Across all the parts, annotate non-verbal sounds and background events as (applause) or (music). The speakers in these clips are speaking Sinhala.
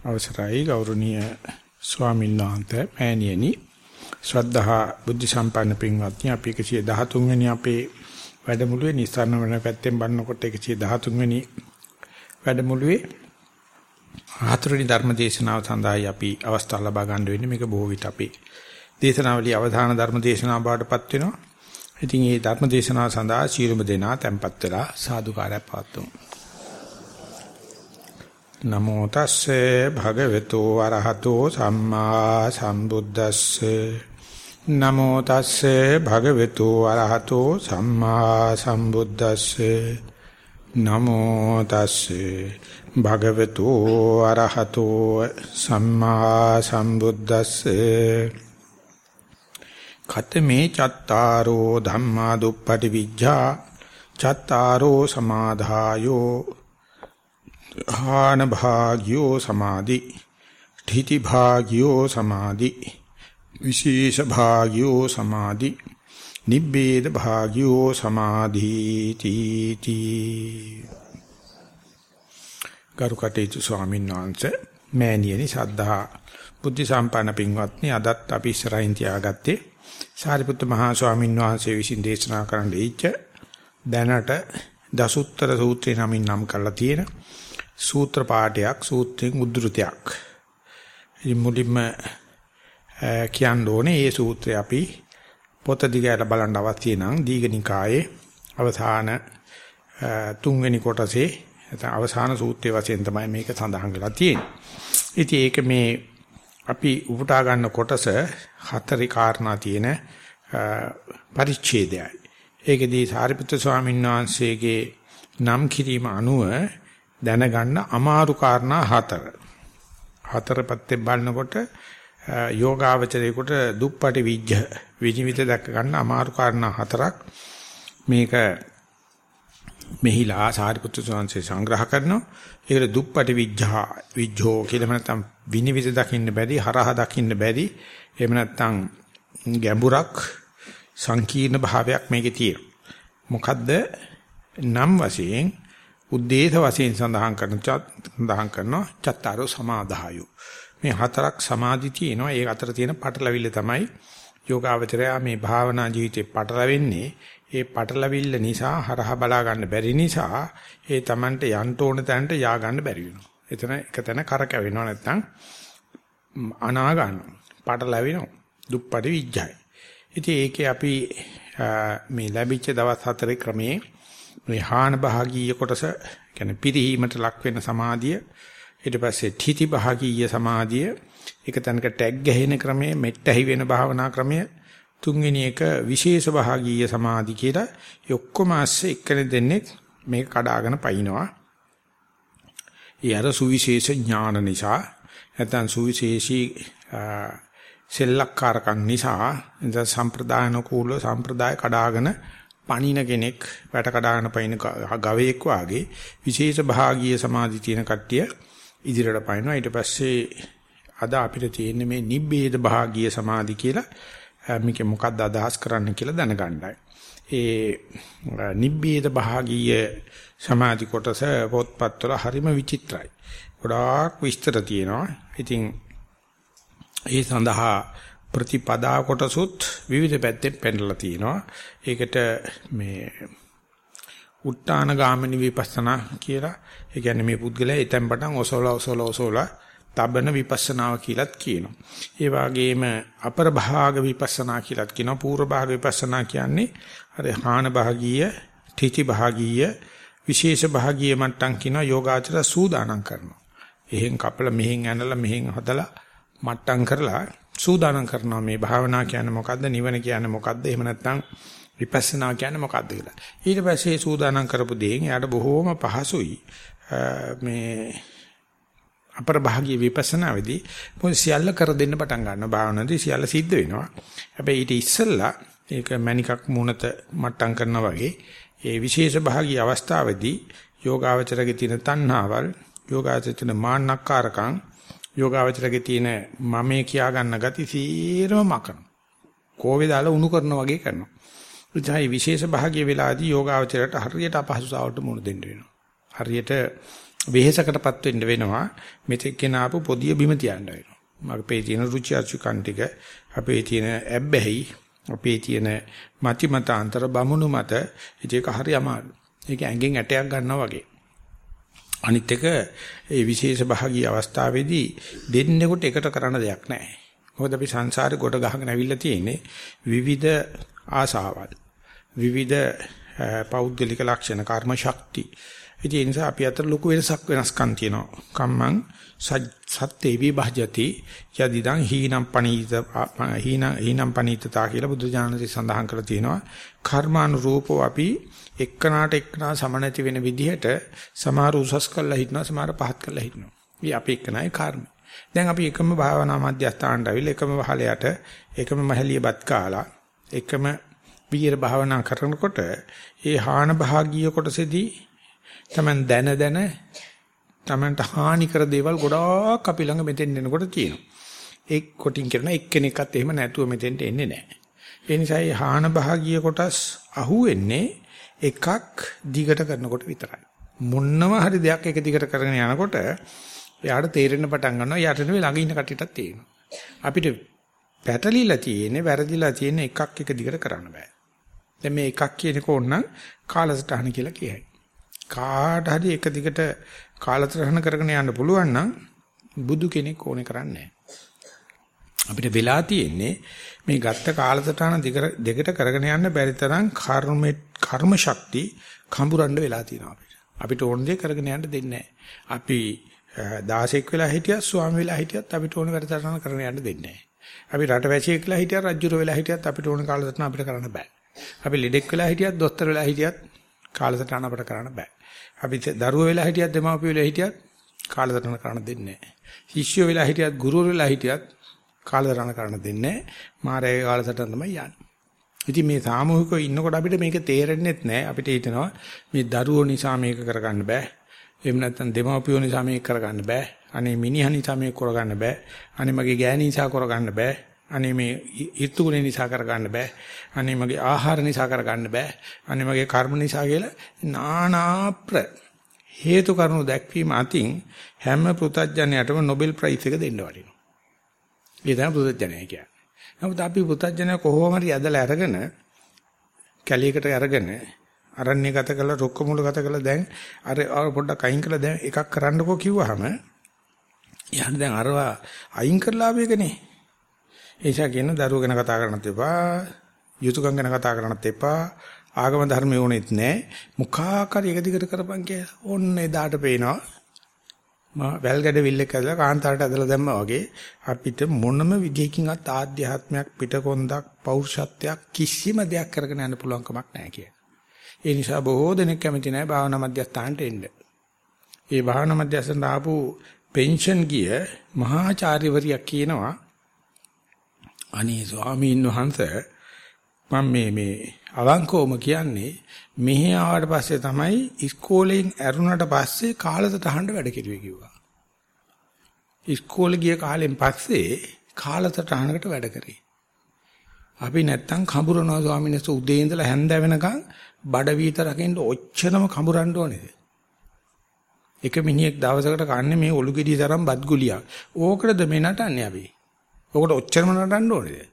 අවසරයි ගෞරවනීය ස්වාමීන් වහන්සේ මෑණියනි ශ්‍රද්ධහා බුද්ධ සම්පන්න පින්වත්නි අපි 113 වෙනි අපේ වැඩමුළුවේ නිස්සාරණ වෙන පැත්තෙන් බannකොට 113 වෙනි වැඩමුළුවේ හතරවෙනි ධර්ම දේශනාව සඳහායි අපි අවස්ථාව ලබා ගන්න වෙන්නේ මේක බොහෝ විට අපි දේශනාවලිය අවධාන ධර්ම දේශනාව බවටපත් වෙනවා. ඉතින් මේ ධර්ම දේශනාව සඳහා සීලම දෙනා tempත් වෙලා සාදුකාරයක් පවත්වමු. නමෝ තස්සේ භගවතු වරහතෝ සම්මා සම්බුද්දස්සේ. නමෝ තස්සේ භගවතු වරහතෝ සම්මා සම්බුද්දස්සේ. නමෝ තස්සේ භගවතු අරහතෝ සම්මා සම්බුද්දස්සේ. ඛතමේ චත්තාරෝ ධම්මා දුප්පටි විජ්ජා චත්තාරෝ සමාධායෝ හාන භාග්‍යෝ සමාධි ඨිති භාග්‍යෝ සමාධි විශේෂ භාග්‍යෝ සමාධි නිබ්බේද භාග්‍යෝ සමාධීති තී ගරුකටේතු ස්වාමීන් වහන්සේ මෑණියනි සද්ධා බුද්ධ සම්පන්න පින්වත්නි අදත් අපි ඉස්සරහින් තියාගත්තේ සාරිපුත්ත මහා ස්වාමීන් වහන්සේ විසින් දේශනා කරන්න දීච්ච දැනට දසුත්තර සූත්‍රය නමින් නම් කරලා තියෙන සූත්‍ර පාඨයක් සූත්‍රයෙන් උද්දෘතයක්. ඉතින් මුලින්ම කියන්න ඕනේ මේ සූත්‍රය අපි පොත දිගට බලන්න අවශ්‍ය නම් දීඝනිකායේ අවසාන තුන්වෙනි කොටසේ නැත්නම් අවසාන සූත්‍රයේ වශයෙන් තමයි මේක සඳහන් වෙලා තියෙන්නේ. ඉතින් ඒක මේ අපි උපුටා ගන්න කොටස හතරේ කාරණා තියෙන පරිච්ඡේදයයි. ඒකෙදී සාරිපුත්‍ර ස්වාමීන් වහන්සේගේ නම් කිරීම අනුව දැනගන්න අමාරු කාරණා හතර. හතර පැත්තෙන් බලනකොට යෝගාවචරයේකට දුප්පටි විජ්ජ විනිවිද දැක ගන්න අමාරු කාරණා හතරක් මේක මෙහිලා සාරිපුත්‍ර ස්වාමීන් සංග්‍රහ කරනවා. ඒකට දුප්පටි විජ්ජා විජ්ජෝ කියලා නැත්නම් විනිවිද දකින්න බැරි හරහා දකින්න බැරි එහෙම නැත්නම් ගැඹුරක් සංකීර්ණ භාවයක් මේකේ තියෙනවා. මොකද්ද නම් වශයෙන් උද්දේශ වශයෙන් සඳහන් කරන සඳහන් කරනවා චත්තාරෝ සමාදායු. මේ හතරක් සමාධි තියෙනවා. ඒ අතර තියෙන පටලවිල්ල තමයි යෝගාවචරය මේ භාවනා ජීවිතේ පටලවෙන්නේ. ඒ පටලවිල්ල නිසා හරහා බලා ගන්න බැරි නිසා ඒ Tamanට යන්න ඕන තැනට යා ගන්න බැරි වෙනවා. එතන එක තැන කරකැවෙනවා නැත්නම් අනා ගන්නවා. පටලැවෙනවා. දුප්පටි විඥයි. ඉතින් ඒකේ අපි මේ ලැබිච්ච දවස් හතරේ ක්‍රමයේ මේ හාන භාගීය කොටස කියන්නේ පිරිහීමට ලක් වෙන සමාධිය ඊට පස්සේ թಿති භාගීය සමාධිය එක තැනක ටැග් ගැහෙන ක්‍රමය මෙට්ටහි වෙන භාවනා ක්‍රමය තුන්වෙනි එක විශේෂ භාගීය සමාධි කියලා ඔක්කොම ASCII එක්කෙනෙ දෙන්නේ මේක කඩාගෙන පයින්නවා. ඒ අර සුවිශේෂ ඥාන නිසා නැත්නම් සුවිශේෂී සෙල්ලක්කාරකම් නිසා ඉතින් සම්ප්‍රදායන කූල සම්ප්‍රදාය කඩාගෙන පණින කෙනෙක් වැට කඩාගෙන පයින් ගවයෙක් වාගේ විශේෂ භාගීය සමාධි තියෙන කට්ටිය ඉදිරියට පයින්නවා ඊට පස්සේ අද අපිට තියෙන්නේ මේ නිබ්බේද භාගීය සමාධි කියලා මේක මොකක්ද අදහස් කරන්න කියලා දැනගන්නයි. ඒ නිබ්බේද භාගීය සමාධි කොටස පොත්පත්වල හරිම විචිත්‍රයි. ගොඩාක් විස්තර තියෙනවා. ඉතින් ඒ සඳහා ප්‍රතිපදා කොටසුත් විවිධ පැත්තෙන් පෙන්නලා තියෙනවා. ඒකට මේ උත්තාන ගාමිනී විපස්සනා කියලා. ඒ කියන්නේ මේ පුද්ගලයා ඊතෙන් පටන් ඔසෝලා ඔසෝලා ඔසෝලා තබන විපස්සනාව කියලාත් කියනවා. ඒ වගේම අපර භාග විපස්සනා කියලාත් කියනවා. පූර්ව භාග විපස්සනා කියන්නේ අර හාන භාගීය, තීති භාගීය, විශේෂ භාගීය මට්ටම් කියනවා යෝගාචර සූදානම් කරනවා. එහෙන් කපලා මෙහෙන් ඇනලා මෙහෙන් හදලා මට්ටම් කරලා සූදානම් කරනවා මේ භාවනා කියන්නේ මොකද්ද නිවන කියන්නේ මොකද්ද එහෙම නැත්නම් විපස්සනා කියන්නේ මොකද්ද කියලා. ඊට පස්සේ සූදානම් කරපු දේෙන් එයාට බොහෝම පහසුයි මේ අපර භාගීය විපස්සනාවේදී මොකද සියල්ල කර දෙන්න පටන් ගන්නවා භාවනාවේදී සියල්ල සිද්ධ වෙනවා. හැබැයි ඊට ඉස්සෙල්ලා ඒක මණිකක් මුණත මට්ටම් කරනවා වගේ ඒ විශේෂ භාගීය අවස්ථාවේදී යෝගාවචරගේ තියෙන තණ්හාවල් යෝගාවචරයේ මාන්නක්කාරකම් යෝගාවචරගේ තියෙන මමේ කියා ගන්න ගති සීරම මකන. කෝවේ දාලා උණු කරනවා වගේ කරනවා. එතනයි විශේෂ භාගීය වෙලාදී යෝගාවචරයට හරියට අපහසුතාවට මුහුණ දෙන්න වෙනවා. හරියට වෙහෙසකටපත් වෙන්න වෙනවා. මෙතෙක් ගෙන ආපු පොදිය බිම තියන්න වෙනවා. අපේ තියෙන රුචි අරුචිකන් ටික අපේ තියෙන ඇබ්බැහි අපේ තියෙන මති මතාන්තර බමුණු මත ඒක හරි අමාරු. ඒක ඇඟෙන් ඇටයක් ගන්නවා වගේ. අනිත් එක ඒ විශේෂ භාගී අවස්ථාවේදී දෙන්නෙකුට එකට කරන්න දෙයක් නැහැ. මොකද අපි සංසාරේ ගොඩ ගහගෙන ඇවිල්ලා තියෙන්නේ විවිධ ආසාවල්. විවිධ පෞද්ගලික ලක්ෂණ කර්ම ශක්ති. ඒ නිසා අපි අතර ලොකු වෙනසක් වෙනස්කම් තියෙනවා. කම්මං සත්තේ විභජති යදිදං හීනම් පනීත හීන හීනම් පනීතතා කියලා බුදු දානසේ සඳහන් කරලා තියෙනවා. කර්මානුරූපව අපි එක්කනාට එක්කනා සමනැති වෙන විදිහට සමහර උසස් කළා හිටනවා සමහර පහත් කළා හිටනවා. මේ අපි එක්කනායි කර්ම. දැන් අපි එකම භාවනා මධ්‍යස්ථානට අවිල එකම වහලයට එකම මහලියපත් කාලා එකම විහෙර භාවනා කරනකොට ඒ හාන භාගීය කොටසේදී තමන් දැන දැන තමන්ට හානි කර දේවල් ගොඩාක් අපි ළඟ මෙතෙන් එනකොට තියෙනවා. ඒ කොටින් කරන එක්කෙනෙක්වත් එහෙම නැතුව මෙතෙන්ට එන්නේ නැහැ. ඒ නිසා මේ හාන භාගීය කොටස් අහුවෙන්නේ එකක් දිගට කරනකොට විතරයි. මොන්නම හරි දෙයක් එක දිගට කරගෙන යනකොට එයාට තේරෙන්න පටන් ගන්නවා යට නෙවෙයි ළඟ ඉන්න කට්ටියටත් තේරෙනවා. අපිට පැටලිලා තියෙන්නේ වැරදිලා තියෙන්නේ එකක් එක දිගට කරන්න බෑ. දැන් මේ එකක් කියනක ඕනනම් කාලසටහන කියලා කියයි. කාට හරි එක දිගට කාලසටහන කරගෙන යන්න පුළුවන් නම් බුදු කෙනෙක් ඕනේ කරන්නේ අපිට වෙලා තියෙන්නේ මේ ගත්ත කාලසටහන දෙකට කරගෙන යන්න බැරි තරම් කර්ම කර්ම ශක්ති කඹරන්න වෙලා තියෙනවා අපිට. අපිට ඕන දේ කරගෙන යන්න දෙන්නේ අපි 16ක් වෙලා හිටියත් ස්වාමි වෙලා හිටියත් අපිට ඕන වැඩසටහන කරගෙන යන්න දෙන්නේ අපි රට වැසියෙක් වෙලා හිටියත් රජුර වෙලා හිටියත් අපිට ඕන කාලසටහන අපිට කරන්න බෑ. අපි ලෙඩෙක් වෙලා හිටියත් දොස්තර වෙලා හිටියත් කාලසටහන අපිට කරන්න බෑ. අපි දරුවෝ වෙලා හිටියත් දෙමාපියෝ වෙලා හිටියත් කාලසටහන කරන්න දෙන්නේ නැහැ. ශිෂ්‍යයෝ වෙලා හිටියත් ගුරුවරු වෙලා හිටියත් කාලසටහන කරන්න දෙන්නේ නැහැ. මාරේ කාලසටහන තමයි යන්නේ. ඉතින් මේ සාමූහිකව ඉන්නකොට අපිට මේක තේරෙන්නෙත් නැහැ. අපිට හිතෙනවා මේ දරුවෝ නිසා මේක කරගන්න බෑ. එහෙම නැත්නම් දෙමාපියෝ නිසා මේක කරගන්න බෑ. අනේ මිනිහා නිසා මේක කරගන්න බෑ. අනේ මගේ ගෑණි නිසා කරගන්න බෑ. අනේ මේ ඍතුගුණ නිසා කරගන්න බෑ. අනේ මගේ ආහාර නිසා කරගන්න බෑ. අනේ මගේ කර්ම නිසා කියලා නානාප්‍ර හේතු කරුණු දැක්වීම අතින් හැම පෘතජ්ජනයටම නොබෙල් ප්‍රයිස් එක දෙන්න වටිනවා. ඒ තමයි පෘතජ්ජනය කියන්නේ. නමුත් අපි පෘතජ්ජනය කොහොම හරි ඇදලා අරගෙන කැලේකට අරගෙන අරණ්‍ය ගත කළා රුක්ක මුල ගත කළා දැන් අර පොඩ්ඩක් අයින් කළා දැන් එකක් කරන්නකෝ කිව්වහම යහන් දැන් අරවා අයින් කරලා ආවේකනේ ඒ නිසා කියන දරුවෝ ගැන කතා කරන්නත් එපා, යුතුයකම් ගැන කතා කරන්නත් එපා, ආගම ධර්ම යෝනෙත් නැහැ. මුඛාකාරී එක දිගට කරපන් කියලා. ඔන්න එදාට පේනවා. මා වැල්ගඩ විල්ලක ඇදලා කාන්තාරට ඇදලා දැම්මා වගේ අපිට මොනම විදියකින්වත් ආධ්‍යාත්මයක් පිටකොන්දක් පෞරුෂත්වයක් කිසිම දෙයක් කරගෙන යන්න පුළුවන් කමක් නැහැ කිය. ඒ නිසා බොහෝ දෙනෙක් කැමති නැහැ භාවනා මධ්‍යස්ථානට එන්න. ඒ භාවනා මධ්‍යස්ථානට ආපු පෙන්ෂන් ගිය මහාචාර්යවරියක් කියනවා අනේ ස්වාමීන් වහන්සේ මම මේ මේ අවංකවම කියන්නේ මෙහි ආවට පස්සේ තමයි ඉස්කෝලෙන් ඇරුණට පස්සේ කාලසටහනට වැඩ කෙරුවේ කිව්වා. ඉස්කෝලේ ගිය කාලෙන් පස්සේ කාලසටහනකට වැඩ කරේ. අපි නැත්තම් කඹරනවා ස්වාමීන් වහන්සේ උදේ ඉඳලා හැන්ද වෙනකන් බඩ වීත රකින්න ඔච්චරම කඹරන්න ඕනේද? එක මිනිහෙක් දවසකට කන්නේ මේ ඔලු ගෙඩිය තරම් බත් ගුලියක්. ඕකටද මේ නටන්නේ අපි? ඔකට ඔච්චරම නටන්න ඕනේද?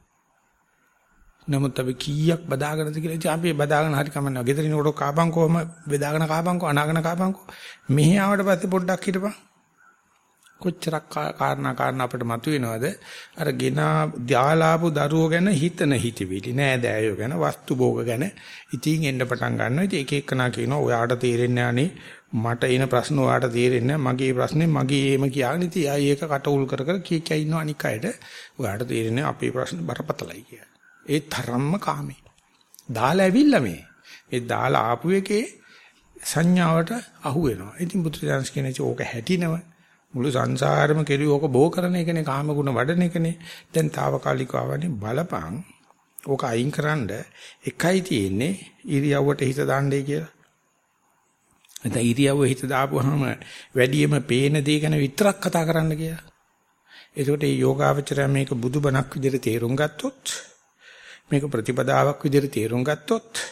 නමුත් අපි කීයක් බදාගෙනද කියලා ඉතින් අපි බදාගෙන හරි කමන්නේ. ගෙදරින් කොට කාපන් කොහම බෙදාගෙන කාපන් කො අනාගෙන කාපන් කො. මෙහි ආවට පස්සේ පොඩ්ඩක් හිටපන්. කොච්චරක් කාරණා කාරණා අපිට මතුවෙනවද? අර ගෙන දාලාපු දරුවෝ ගැන හිතන හිතවිලි නෑ දෑයෝ ගැන වස්තු භෝග ගැන ඉතින් එන්න පටන් ගන්නවා. ඉතින් එක එකනා කියනවා ඔයාට තේරෙන්නේ නැහනේ මට එන ප්‍රශ්න ඔයාට තේරෙන්නේ මගේ ප්‍රශ්නේ මගේම කියාගෙන ඉතින් ආයි ඒක කට උල් කර කර කී කිය ඉන්නවා අනික් අයට ඔයාට තේරෙන්නේ අපේ ප්‍රශ්න බරපතලයි කියලා. ඒ තරම්ම කාමේ. දාලා ඇවිල්ලා මේ. මේ දාලා ආපු එකේ සංඥාවට අහු වෙනවා. ඉතින් බුදුරජාණන් කියන්නේ ඕක හැටිනව මුළු සංසාරෙම කෙරුව ඕක බෝ කරන එකනේ කාම ගුණ වඩන එකනේ. දැන් తాවකාලිකව ආවනේ බලපං. ඕක අයින්කරනද එකයි තියෙන්නේ ඉරියව්වට හිත දාන්නයි කියලා. නැත්නම් ඉරියව්ව හිත දාපුවාම වැඩියම පේන දේ ගැන විතරක් කතා කරන්න කියලා. එතකොට මේ යෝගාවචරය මේක බුදුබණක් විදිහට තේරුම් ගත්තොත් මේක ප්‍රතිපදාවක් විදිහට තේරුම් ගත්තොත්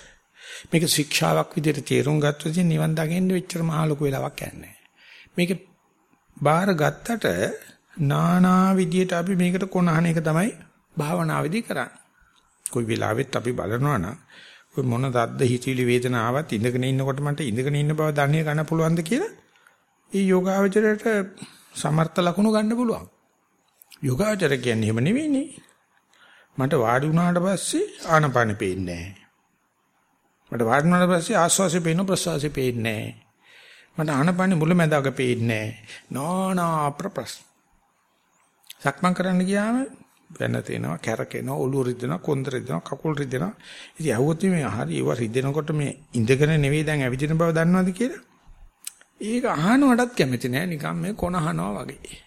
මේක ශික්ෂාවක් විදිහට තේරුම් ගත්තොත් නිවන් දකින්න වෙච්චර මහ ලොකු වෙලාවක් යන්නේ මේක බාර ගත්තට නානා විදියට අපි මේකට කොනහන එක තමයි භාවනාවේදී කරන්නේ. කොයි වෙලාවෙත් අපි බලනවා නම් ඔය මොන දද්ද හිතවිලි වේදනාවක් ඉඳගෙන ඉන්නකොට මට ඉඳගෙන ඉන්න බව දන්නේ ගන්න පුළුවන්ද කියලා ඒ යෝගාවචරයට සමර්ථ ලකුණු ගන්න පුළුවන්. යෝගාවචර කියන්නේ එහෙම නෙවෙයිනේ. මට වාඩි වුණාට පස්සේ ආනපානෙ පේන්නේ නැහැ. මට වාඩි වුණාට පස්සේ ආස්වාසෙ පේන ප්‍රසවාසෙ පේන්නේ නැහැ. මට ආනපානෙ මුලැමැදාක පේන්නේ නැහැ. නානා ප්‍රප්‍රස්. සක්මන් කරන්න ගියාම වෙන තේනවා කැරකෙනවා ඔළුව රිදෙනවා කොන්ද රිදෙනවා කකුල් රිදෙනවා ඉතින් අහුවොත් මේ හරි ඒවා රිදෙනකොට මේ ඉඳගෙන නෙවෙයි දැන් ඇවිදින බව දන්නවද කියලා ඒක අහනවටත් කැමති නෑ නිකන් මේ කොනහනවා වගේ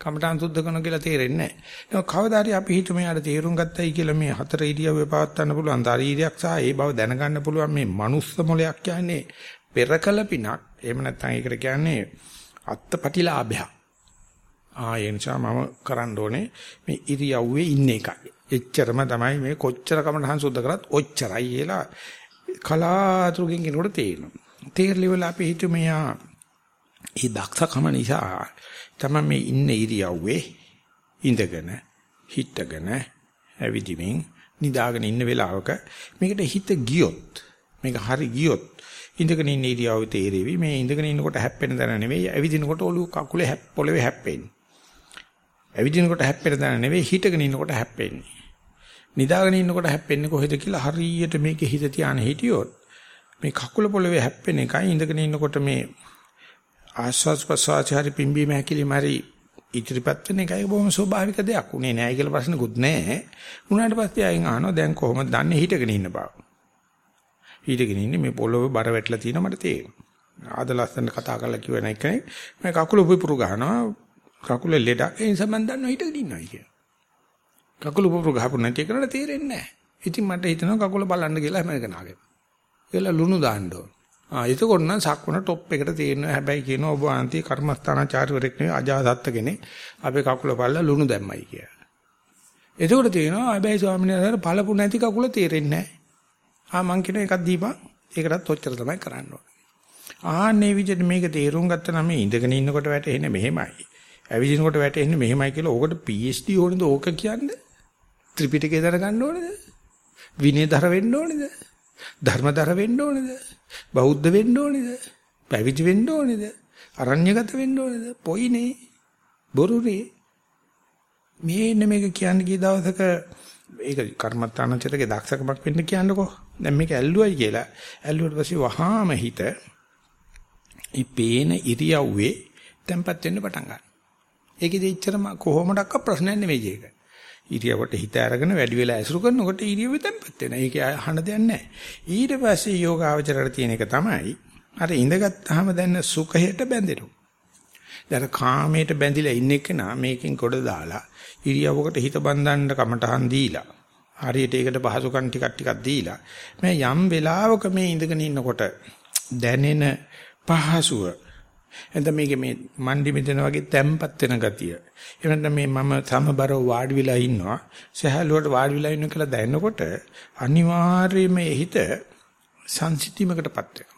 කමඨාන් සුද්ධ කරන කියලා තේරෙන්නේ නෑ ඒක කවදා හරි අපි හිතමු යාට තේරුම් ගත්තයි කියලා මේ හතර ඉරියව්වේ පවත්වන්න පුළුවන් ශරීරයක් සහ ඒ බව දැනගන්න පුළුවන් මේ මනුස්ස මොලයක් කියන්නේ පෙරකල පිනක් එහෙම නැත්නම් ඒකට කියන්නේ අත්පටිලාභයක් ආ ඒ නිසා මම කරන්න ඕනේ මේ ඉරියව්වේ ඉන්න එකයි. එච්චරම තමයි මේ කොච්චර කමටහන් සුද්ධ කරත් ඔච්චරයි කියලා කලාතුරකින් කෙනෙකුට තේරෙනවා. තේරලි වල අපි හිතුවේ මෙයා ඒ දක්ෂකම නිසා තමයි මේ ඉන්න ඉරියව්වේ ඉඳගෙන හිටගෙන ඇවිදිමින් නිදාගෙන ඉන්න වෙලාවක මේකට හිත ගියොත් මේක හරි ගියොත් ඉඳගෙන ඉන්න ඉරියව්වේ තේරෙවි මේ ඉඳගෙන ඉන්නකොට හැප්පෙන දන නෙවෙයි ඇවිදිනකොට ඔළුව කකුලේ හැප් පොළවේ හැප්පෙන්නේ ඇවිදිනකොට හැප්පෙන තැන නෙවෙයි හිටගෙන ඉන්නකොට හැප්පෙන්නේ. නිදාගෙන ඉන්නකොට හැප්පෙන්නේ කොහෙද කියලා හරියට මේකේ හිත තියාන හිටියොත් මේ කකුල පොළවේ හැප්පෙන එකයි ඉඳගෙන ඉන්නකොට මේ ආස්වාස් ප්‍රසවාසහරි පිම්බීම හැකිලිම හරි ඉදිරිපත් වෙන එකයි බොහොම ස්වභාවික දෙයක්. උනේ නෑ කියලා ප්‍රශ්නකුත් නෑ. උනාට පස්සේ අයින් අහනවා දැන් කොහොමද දන්නේ හිටගෙන ඉන්න බව. හිටගෙන ඉන්නේ මේ පොළොවේ බර වැටලා තියෙනවා මට තේරෙනවා. ආද ලස්සන කතා කරලා කිව්ව එක නේ මම කකුල උපුරු ගන්නවා කකුල ලෙඩක් ඒ නිසා මම දන්නවා හිටගෙන ඉන්නවා කියලා. කකුල උපුරු ගහපු නැති කරලා තේරෙන්නේ නැහැ. ඉතින් මට හිතෙනවා කකුල බලන්න කියලා හැම කෙනාගේම. ඒලා ලුණු දාන්න ඕන. ආ එතකොට නම් සක්වන টොප් එකට තේරෙනවා. හැබැයි කියනවා ඔබ ආන්ති කර්මස්ථානාචාර්යවරයෙක් නෙවෙයි අජාසත්ත කෙනෙක්. අපේ කකුල බලලා ලුණු දැම්මයි කියලා. එතකොට තේරෙනවා හැබැයි ස්වාමීන් වහන්සේ පළපු නැති කකුල තේරෙන්නේ නැහැ. ආ මං කියන එකක් දීපන්. ඒකටත් ඔච්චර තමයි කරන්න ඕනේ. ආන්නේ විදිහට මේක තේරුම් ගත්තා නම් මේ ඉඳගෙන ඉන්නකොට වැටෙන්නේ මෙහෙමයි. ඇවිදිනකොට වැටෙන්නේ මෙහෙමයි කියලා ඕකට PhD ඕනේද ඕක කියන්නේ? ත්‍රිපිටකය දරගන්න ඕනේද? විනයදර වෙන්න ඕනේද? ධර්මදර වෙන්න ඕනේද? බෞද්ධ වෙන්න ඕනේද? පැවිදි වෙන්න ඕනේද? අරණ්‍යගත වෙන්න ඕනේද? පොයිනේ. බොරුනේ. මේ මේක කියන්නේ කී දවසක ඒක කර්මත්තානචරගේ දක්ෂකමක් වෙන්න කියන්නකෝ. දැන් මේක ඇල්ලුවයි කියලා. ඇල්ලුවට පස්සේ වහාම හිත මේ පේන ඉරියව්වේ tempat වෙන්න පටන් ගන්නවා. ඒකෙදි එච්චරම කොහොමඩක්ක ප්‍රශ්නයක් නෙවෙයි ඒක. ඉරියවට හිත අරගෙන වැඩි වෙලා ඇසුරු කරනකොට ඉරියව්ව තැම්පත් වෙනවා. ඒක අහන්න දෙයක් නැහැ. ඊට පස්සේ යෝගාවචරයට තියෙන එක තමයි අර ඉඳගත්තාම දැන් සුඛයට බැඳෙනවා. දැන් කාමයට බැඳිලා ඉන්න එක නා මේකෙන් කොට දාලා ඉරියව්වකට හිත බඳින්න කමටහන් දීලා හරියට ඒකට පහසුකම් ටිකක් ටිකක් දීලා මම යම් වෙලාවක මේ ඉඳගෙන ඉන්නකොට දැනෙන පහසුව එතන මේකේ මේ මණ්ඩි මෙතන වගේ තැම්පත් වෙන ගතිය. එහෙනම් මේ මම සමබරව වාඩි වෙලා ඉන්නවා. සහැල්ලුවට වාඩි වෙලා ඉන්න කියලා දැනනකොට අනිවාර්යයෙන්ම හිත සංසිතීමකටපත් වෙනවා.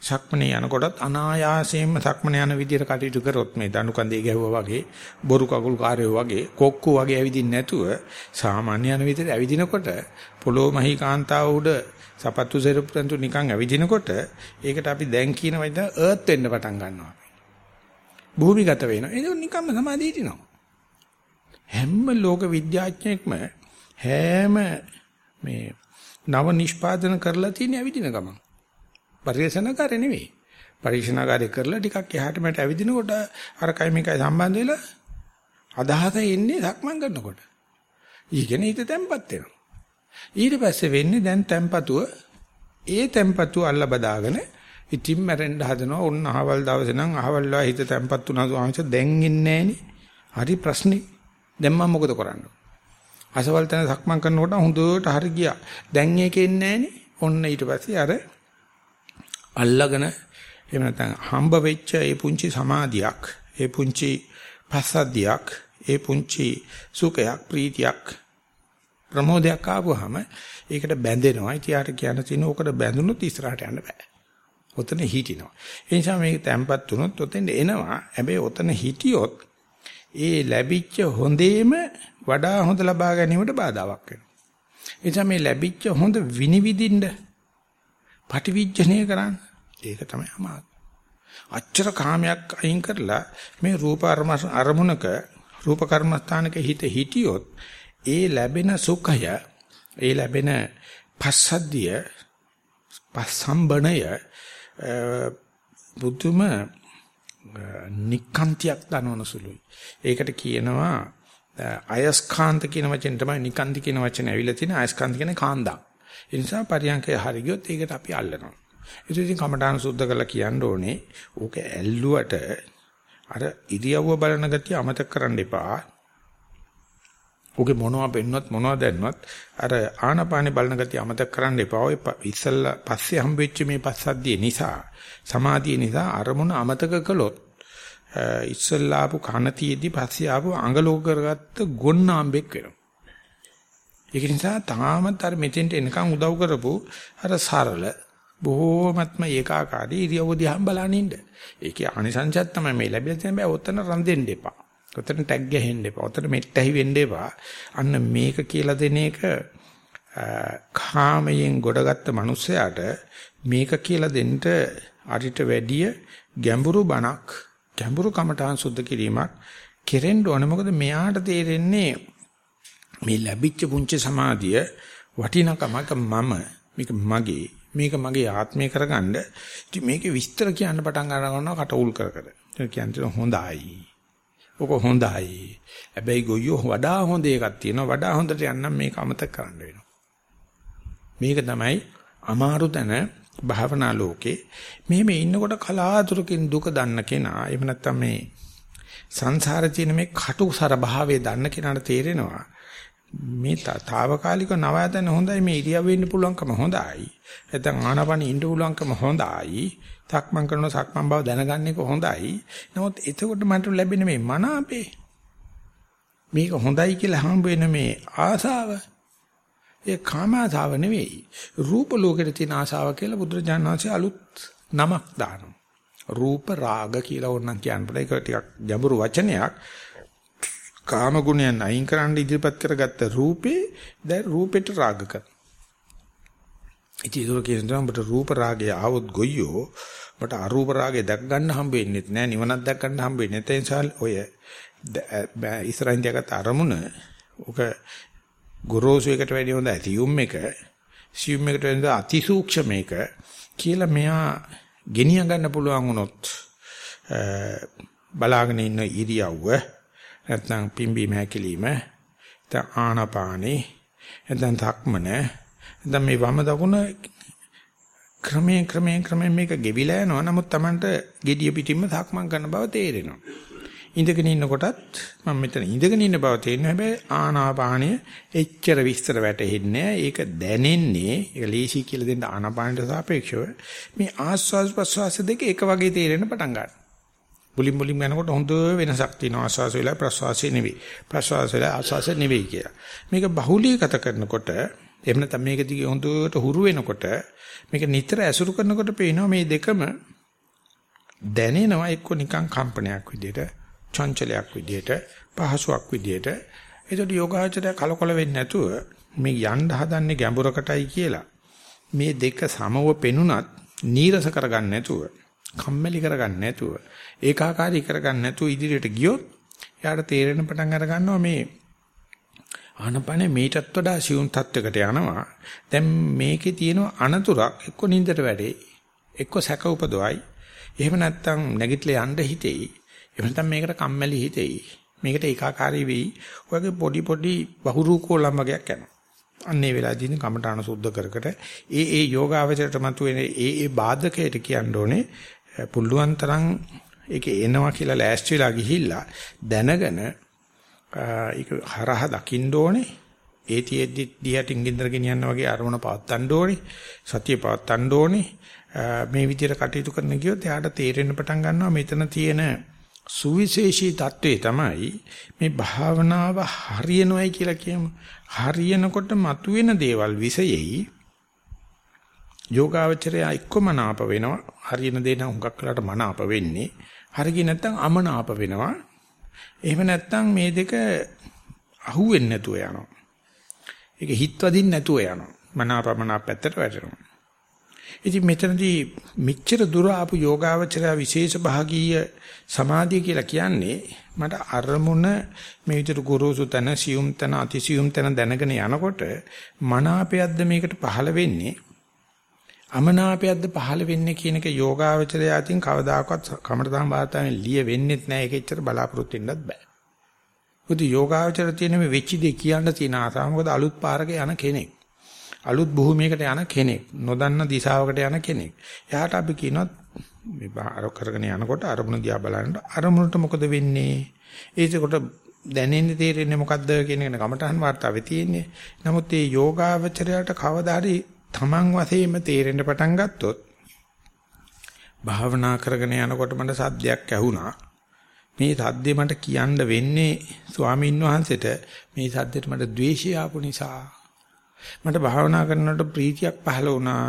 සක්මනේ යනකොටත් අනායාසයෙන්ම සක්මනේ යන විදියට කටයුතු කරොත් මේ දණු කඳේ ගැහුවා වගේ බොරු කකුල් කාර්යෝ වගේ කොක්කු වගේ ඇවිදින්න නැතුව සාමාන්‍ය යන විදියට ඇවිදිනකොට පොළොව මහී කාන්තාව උඩ සපත්තු සෙරප්පන්තු නිකන් ඇවිදිනකොට ඒකට අපි දැන් කියන වයිද අර්ත් වෙන්න පටන් ගන්නවා. භූමිගත වෙනවා. ඒක නිකම්ම සමාධිය හිටිනවා. හැම ලෝක විද්‍යාඥයෙක්ම හැම මේ නව නිෂ්පාදන කරලා තියෙන ඇවිදින ගමන්. පරිශනාකාරය නෙවෙයි. පරිශනාකාරය කරලා ටිකක් එහාට මෙහාට ඇවිදිනකොට අර කයි මේකයි සම්බන්ධ වෙලා අදහස එන්නේ සක්මන් කරනකොට. ඊගෙන හිත තැම්පත් වෙනවා. ඊට පස්සේ වෙන්නේ දැන් tempatuව ඒ tempatuව අල්ල බදාගෙන ඉතින් මැරෙන්න හදනවා. ඔන්න අහවල් දවසේ නම් අහවල් ලා හිත tempat වුණා ආංශ දැන් ඉන්නේ හරි ප්‍රශ්නේ. දැන් මම මොකද කරන්නේ? අසවල් තැන සක්මන් කරනකොට හොඳට හරි ගියා. දැන් ඒකේ ඉන්නේ ඔන්න ඊට පස්සේ අර අල්ලගෙන එහෙම නැත්නම් හම්බ වෙච්ච ඒ පුංචි සමාධියක්, ඒ පුංචි පස්සද්ධියක්, ඒ පුංචි සුඛයක්, ප්‍රීතියක් ප්‍රමෝදයක් ආවොහම ඒකට බැඳෙනවා. ඉතියාට කියන්න තියෙන ඕකට බැඳුනොත් ඉස්සරහට යන්න බෑ. ඔතන හිටිනවා. ඒ නිසා මේක තැම්පත් වුණොත් ඔතෙන් එනවා. හැබැයි ඔතන හිටියොත් ඒ ලැබිච්ච හොඳේම වඩා හොඳ ලබා ගැනීමට බාධාවක් වෙනවා. ඒ නිසා මේ ලැබිච්ච හොඳ විනිවිදින්න පටිවිජ්ජණය කරන්න. ඒක තමයි අමාරු. අච්චර කාමයක් අයින් කරලා මේ රූප අරමුණක රූප කර්මස්ථානක හිත හිටියොත් ඒ ලැබෙන සුඛය ඒ ලැබෙන පස්සද්ධිය පස්සම්බණය බුදුම නිකාන්තියක් දනවන සුළුයි. ඒකට කියනවා අයස්කාන්ත කියන වචෙන් තමයි නිකාන්ති කියන වචනේ ඇවිල්ලා තියෙන අයස්කාන්ත කියන්නේ කාන්දා. ඒ නිසා පරියන්කය හරි ගියොත් ඒකට අපි අල්ලනවා. ඉතින් කමඨාන සුද්ධ කරලා කියන්න ඕනේ ඕක ඇල්ලුවට අර ඉරියව්ව බලන ගතිය අමතක කරන්න එපා. ඔගේ මොනවා පෙන්වත් මොනවා දැන්වත් අර ආනපානේ බලන ගතිය අමතක කරන්න එපා. ඔය ඉස්සල්ලා පස්සේ හම්බෙච්ච මේ පස්සද්ධිය නිසා සමාධිය නිසා අරමුණ අමතක කළොත් ඉස්සල්ලා ආපු කනතියෙදි පස්සේ ආපු අඟලෝක කරගත්ත ගොන්නාම්බෙක් වෙනවා. ඒක නිසා තාමත් අර මෙතෙන්ට එනකන් උදව් කරපු අර සරල බොහෝමත්ම ඒකාකාරී ඉරියව්ව දිහා බලන ඉන්න. ඒකේ අනිසංසත් තමයි මේ ලැබිලා තියෙන බෑ. ඔතන රන් දෙන්න එපා. ඔතන ටැග් ගහෙන්න එපා. ඔතන මෙට්ටහි වෙන්න එපා. අන්න මේක කියලා දෙන එක කාමයෙන් ගොඩගත්ත මිනිස්සයාට මේක කියලා දෙන්න අරිට වැඩිය ගැඹුරු බණක් ගැඹුරු කමඨාන් සුද්ධ කිරීමක් කෙරෙන්න ඕනේ. මොකද මෙයාට තේරෙන්නේ මේ ලැබිච්ච පුංචි සමාධිය වටිනකමක මම මේක මගේ මේක මගේ ආත්මය කරගන්න ඉතින් මේකේ විස්තර කියන්න පටන් ගන්නවා කට උල් කර කර. ඒක කියන්නේ හොඳයි. ඔක හොඳයි. හැබැයි ගොයියෝ වඩා හොඳ එකක් තියෙනවා. වඩා හොඳට යන්නම් මේක අමතක කරන්න වෙනවා. මේක තමයි අමාරු තැන භාවනා ලෝකේ. මෙහෙම ඉන්නකොට කලාතුරකින් දුක දන්න කෙනා එහෙම නැත්නම් මේ සංසාරේ තියෙන මේ කටුසර භාවයේ දන්න කෙනාට තේරෙනවා මේ తాවකාලික නවාතන හොඳයි මේ ඉරියව් වෙන්න පුළුවන්කම හොඳයි. නැත්නම් ආනපන ඉන්න පුළුවන්කම හොඳයි. සක්මන් කරන සක්මන් බව දැනගන්න එක හොඳයි. නමුත් එතකොට මට ලැබෙන මේ මනාපේ මේක හොඳයි කියලා හම්බ වෙන මේ ආසාව ඒ කාම ආසාව නෙවෙයි. රූප ලෝකෙට තියෙන ආසාව කියලා බුදුරජාණන් වහන්සේ අලුත් නමක් දානවා. රූප රාග කියලා ඕනනම් කියන්න පුළුවන්. ඒක ටිකක් ගැඹුරු වචනයක්. කාම ගුණයන් අයින් කරන්න ඉදිරිපත් කරගත්ත රූපේ දැන් රූපෙට රාග කරනවා. ඉතින් ඒක කියනවා ඔබට රූප රාගය ආවොත් ගොයියෝ ඔබට අරූප රාගය දැක් ගන්න හම්බ වෙන්නේ නැහැ නිවනක් දැක් ගන්න හම්බ වෙන්නේ නැත නිසා ඔය ඉස්සරහින් තියාගත්ත අරමුණ ඔක ගොරෝසු එකට වැඩිය හොඳ ඇතියුම් එක සියුම් එකට වැඩිය අතිසූක්ෂම එක කියලා මෙයා ගෙනිය ගන්න පුළුවන් වුණොත් බලාගෙන ඉන්න ඉරියව්ව නැත්නම් පිම්බීම හැකිලිම නැත්නම් ආනාපානේ නැත්නම් ධක්මන නැත්නම් මේ වම දකුණ ක්‍රමයෙන් ක්‍රමයෙන් ක්‍රමයෙන් මේක ගෙවිලා යනවා. නමුත් Tamanට gediya පිටින්ම ධක්මන් කරන බව තේරෙනවා. ඉඳගෙන ඉන්නකොටත් මම මෙතන ඉඳගෙන ඉන්න බව තේරෙනවා. හැබැයි ආනාපානය එච්චර විස්තර වැටහෙන්නේ ඒක දැනෙන්නේ ඒක ලේසි කියලා දෙන්න ආනාපානට සාපේක්ෂව මේ ආස්වාස් ප්‍රස්වාස දෙක එක වගේ තේරෙන්න පටන් ගන්නවා. මුලින් මුලින් යනකොට හොඳ වෙනසක් තියෙනවා. ආස්වාස වෙලා ප්‍රස්වාසය නෙවෙයි. ප්‍රස්වාස වෙලා ආස්වාස නෙවෙයි කියලා. මේක බහුලීගත කරනකොට එහෙම නැත්නම් මේක දිගේ හොඳට හුරු වෙනකොට මේක නිතර ඇසුරු කරනකොට පේනවා මේ දෙකම දැනෙනවා එක්ක නිකන් කම්පනයක් විදියට, චංචලයක් විදියට, පහසුවක් විදියට. ඒකට යෝගාචරය කලකොල වෙන්නේ නැතුව මේ යන්න හදන්නේ ගැඹුරකටයි කියලා මේ දෙක සමව පෙනුනත් නීරස කරගන්න නැතුව කම්මැලි කරගන්න නැතුව ඒකාකාරී කරගන්න නැතුව ඉදිරියට ගියොත් එයාට තේරෙන පටන් අර ගන්නවා මේ ආනපනේ මේටත් වඩා සියුම් තත්වයකට යනවා. දැන් මේකේ තියෙන අනතුරක් එක්ක නින්දට වැඩේ. එක්ක සැක උපදවයි. එහෙම නැත්නම් නැගිටලා යන්න හිතෙයි. එහෙම නැත්නම් මේකට කම්මැලි හිතෙයි. මේකට ඒකාකාරී වෙයි. ඔයගේ පොඩි පොඩි බහුරූකෝලම් වගේක් යනවා. අන්නේ වෙලාවදී කමඨාන සුද්ධ කරකට ඒ ඒ යෝගාවචරයට මතුවෙන ඒ ඒ බාධකයට කියන්න ඕනේ පුළුවන් තරම් ඒක එනවා කියලා ලෑස්ති වෙලා ගිහිල්ලා දැනගෙන ඒක හරහ දකින්න ඕනේ. ඒතිෙද්දි දිහටින් ගින්දර ගෙනියන්න වගේ අරමුණ පවත්තන්න ඕනේ. සතිය පවත්තන්න ඕනේ. මේ විදිහට කටයුතු කරන ගියොත් එයාට තේරෙන්න පටන් ගන්නවා මෙතන තියෙන සුවිශේෂී தત્ත්වය තමයි මේ භාවනාව හරියනවයි කියලා කියමු. හරියනකොට මතුවෙන දේවල් විසෙයි යෝගාවචරය එක්කම නාප වෙනවා. හරියන දේ නම් හුඟක් වෙලාට මනාප වෙන්නේ. හරිය නැත්නම් අමනාප වෙනවා. එහෙම නැත්නම් මේ දෙක අහුවෙන්නේ නැතුව යනවා. ඒක හිත වදින්න නැතුව යනවා. මනාපමනාප පැත්තට වැටෙනවා. ඉතින් මෙතනදී මෙච්චර දුර ආපු යෝගාවචරය විශේෂ භාගීය සමාධිය කියලා කියන්නේ මට අරමුණ මේ විදිහට ගුරුසු තන සියුම් තන අතිසියුම් තන දැනගෙන යනකොට මනාපයක්ද මේකට පහළ වෙන්නේ අමනාපයක්ද පහළ වෙන්නේ කියන එක යෝගාවචරය අතින් කවදාකවත් කමරදාම් වාතාවෙන් ලිය වෙන්නෙත් නැහැ ඒක එච්චර බලාපොරොත්තු වෙන්නත් බෑ. මොකද යෝගාවචර තියෙන මේ වෙච්ච දේ කියන්න තියෙන ආසාව මොකද අලුත් පාරක යන කෙනෙක්. අලුත් භූමියකට යන කෙනෙක්. නොදන්න දිශාවකට යන කෙනෙක්. එයාට අපි කියනවා මේ බාර කරගෙන යනකොට අරමුණ දිහා බලනකොට අරමුණට මොකද වෙන්නේ? ඒකකොට දැනෙන්නේ තේරෙන්නේ මොකද්ද කියන එක කමටහන් වාර්තාවේ තියෙන්නේ. නමුත් මේ යෝගාවචරයට කවදා හරි තමන් වශයෙන්ම තේරෙන්න පටන් ගත්තොත් භාවනා කරගෙන යනකොට මට සද්දයක් ඇහුණා. මේ සද්දේ මට කියන්න වෙන්නේ ස්වාමීන් වහන්සේට මේ සද්දෙට මට ද්වේෂය ආපු නිසා. මට භාවනා කරනකොට ප්‍රීතියක් පහළ වුණා.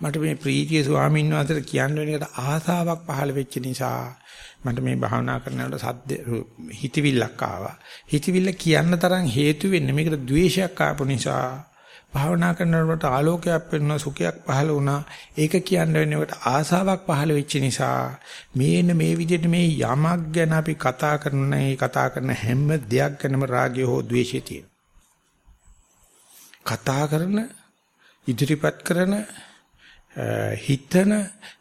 මට මේ ප්‍රීතිය ස්වාමීන් වහන්සේට කියන්න වෙන එකට ආසාවක් පහළ වෙච්ච නිසා මට මේ භාවනා කරනකොට සද්ද හිතවිල්ලක් ආවා. හිතවිල්ල කියන්න තරම් හේතු වෙන්නේ මේකට ද්වේෂයක් ආපු නිසා. භාවනා කරනකොට ආලෝකයක් වෙනවා සුඛයක් පහළ වුණා. ඒක කියන්න වෙනකොට ආසාවක් පහළ වෙච්ච නිසා මේන මේ විදිහට මේ යමක් ගැන අපි කතා කරන මේ කතා කරන හැම දෙයක් ගැනම රාගය හෝ ද්වේෂය තියෙන කතා කරන ඉදිරිපත් කරන හිතන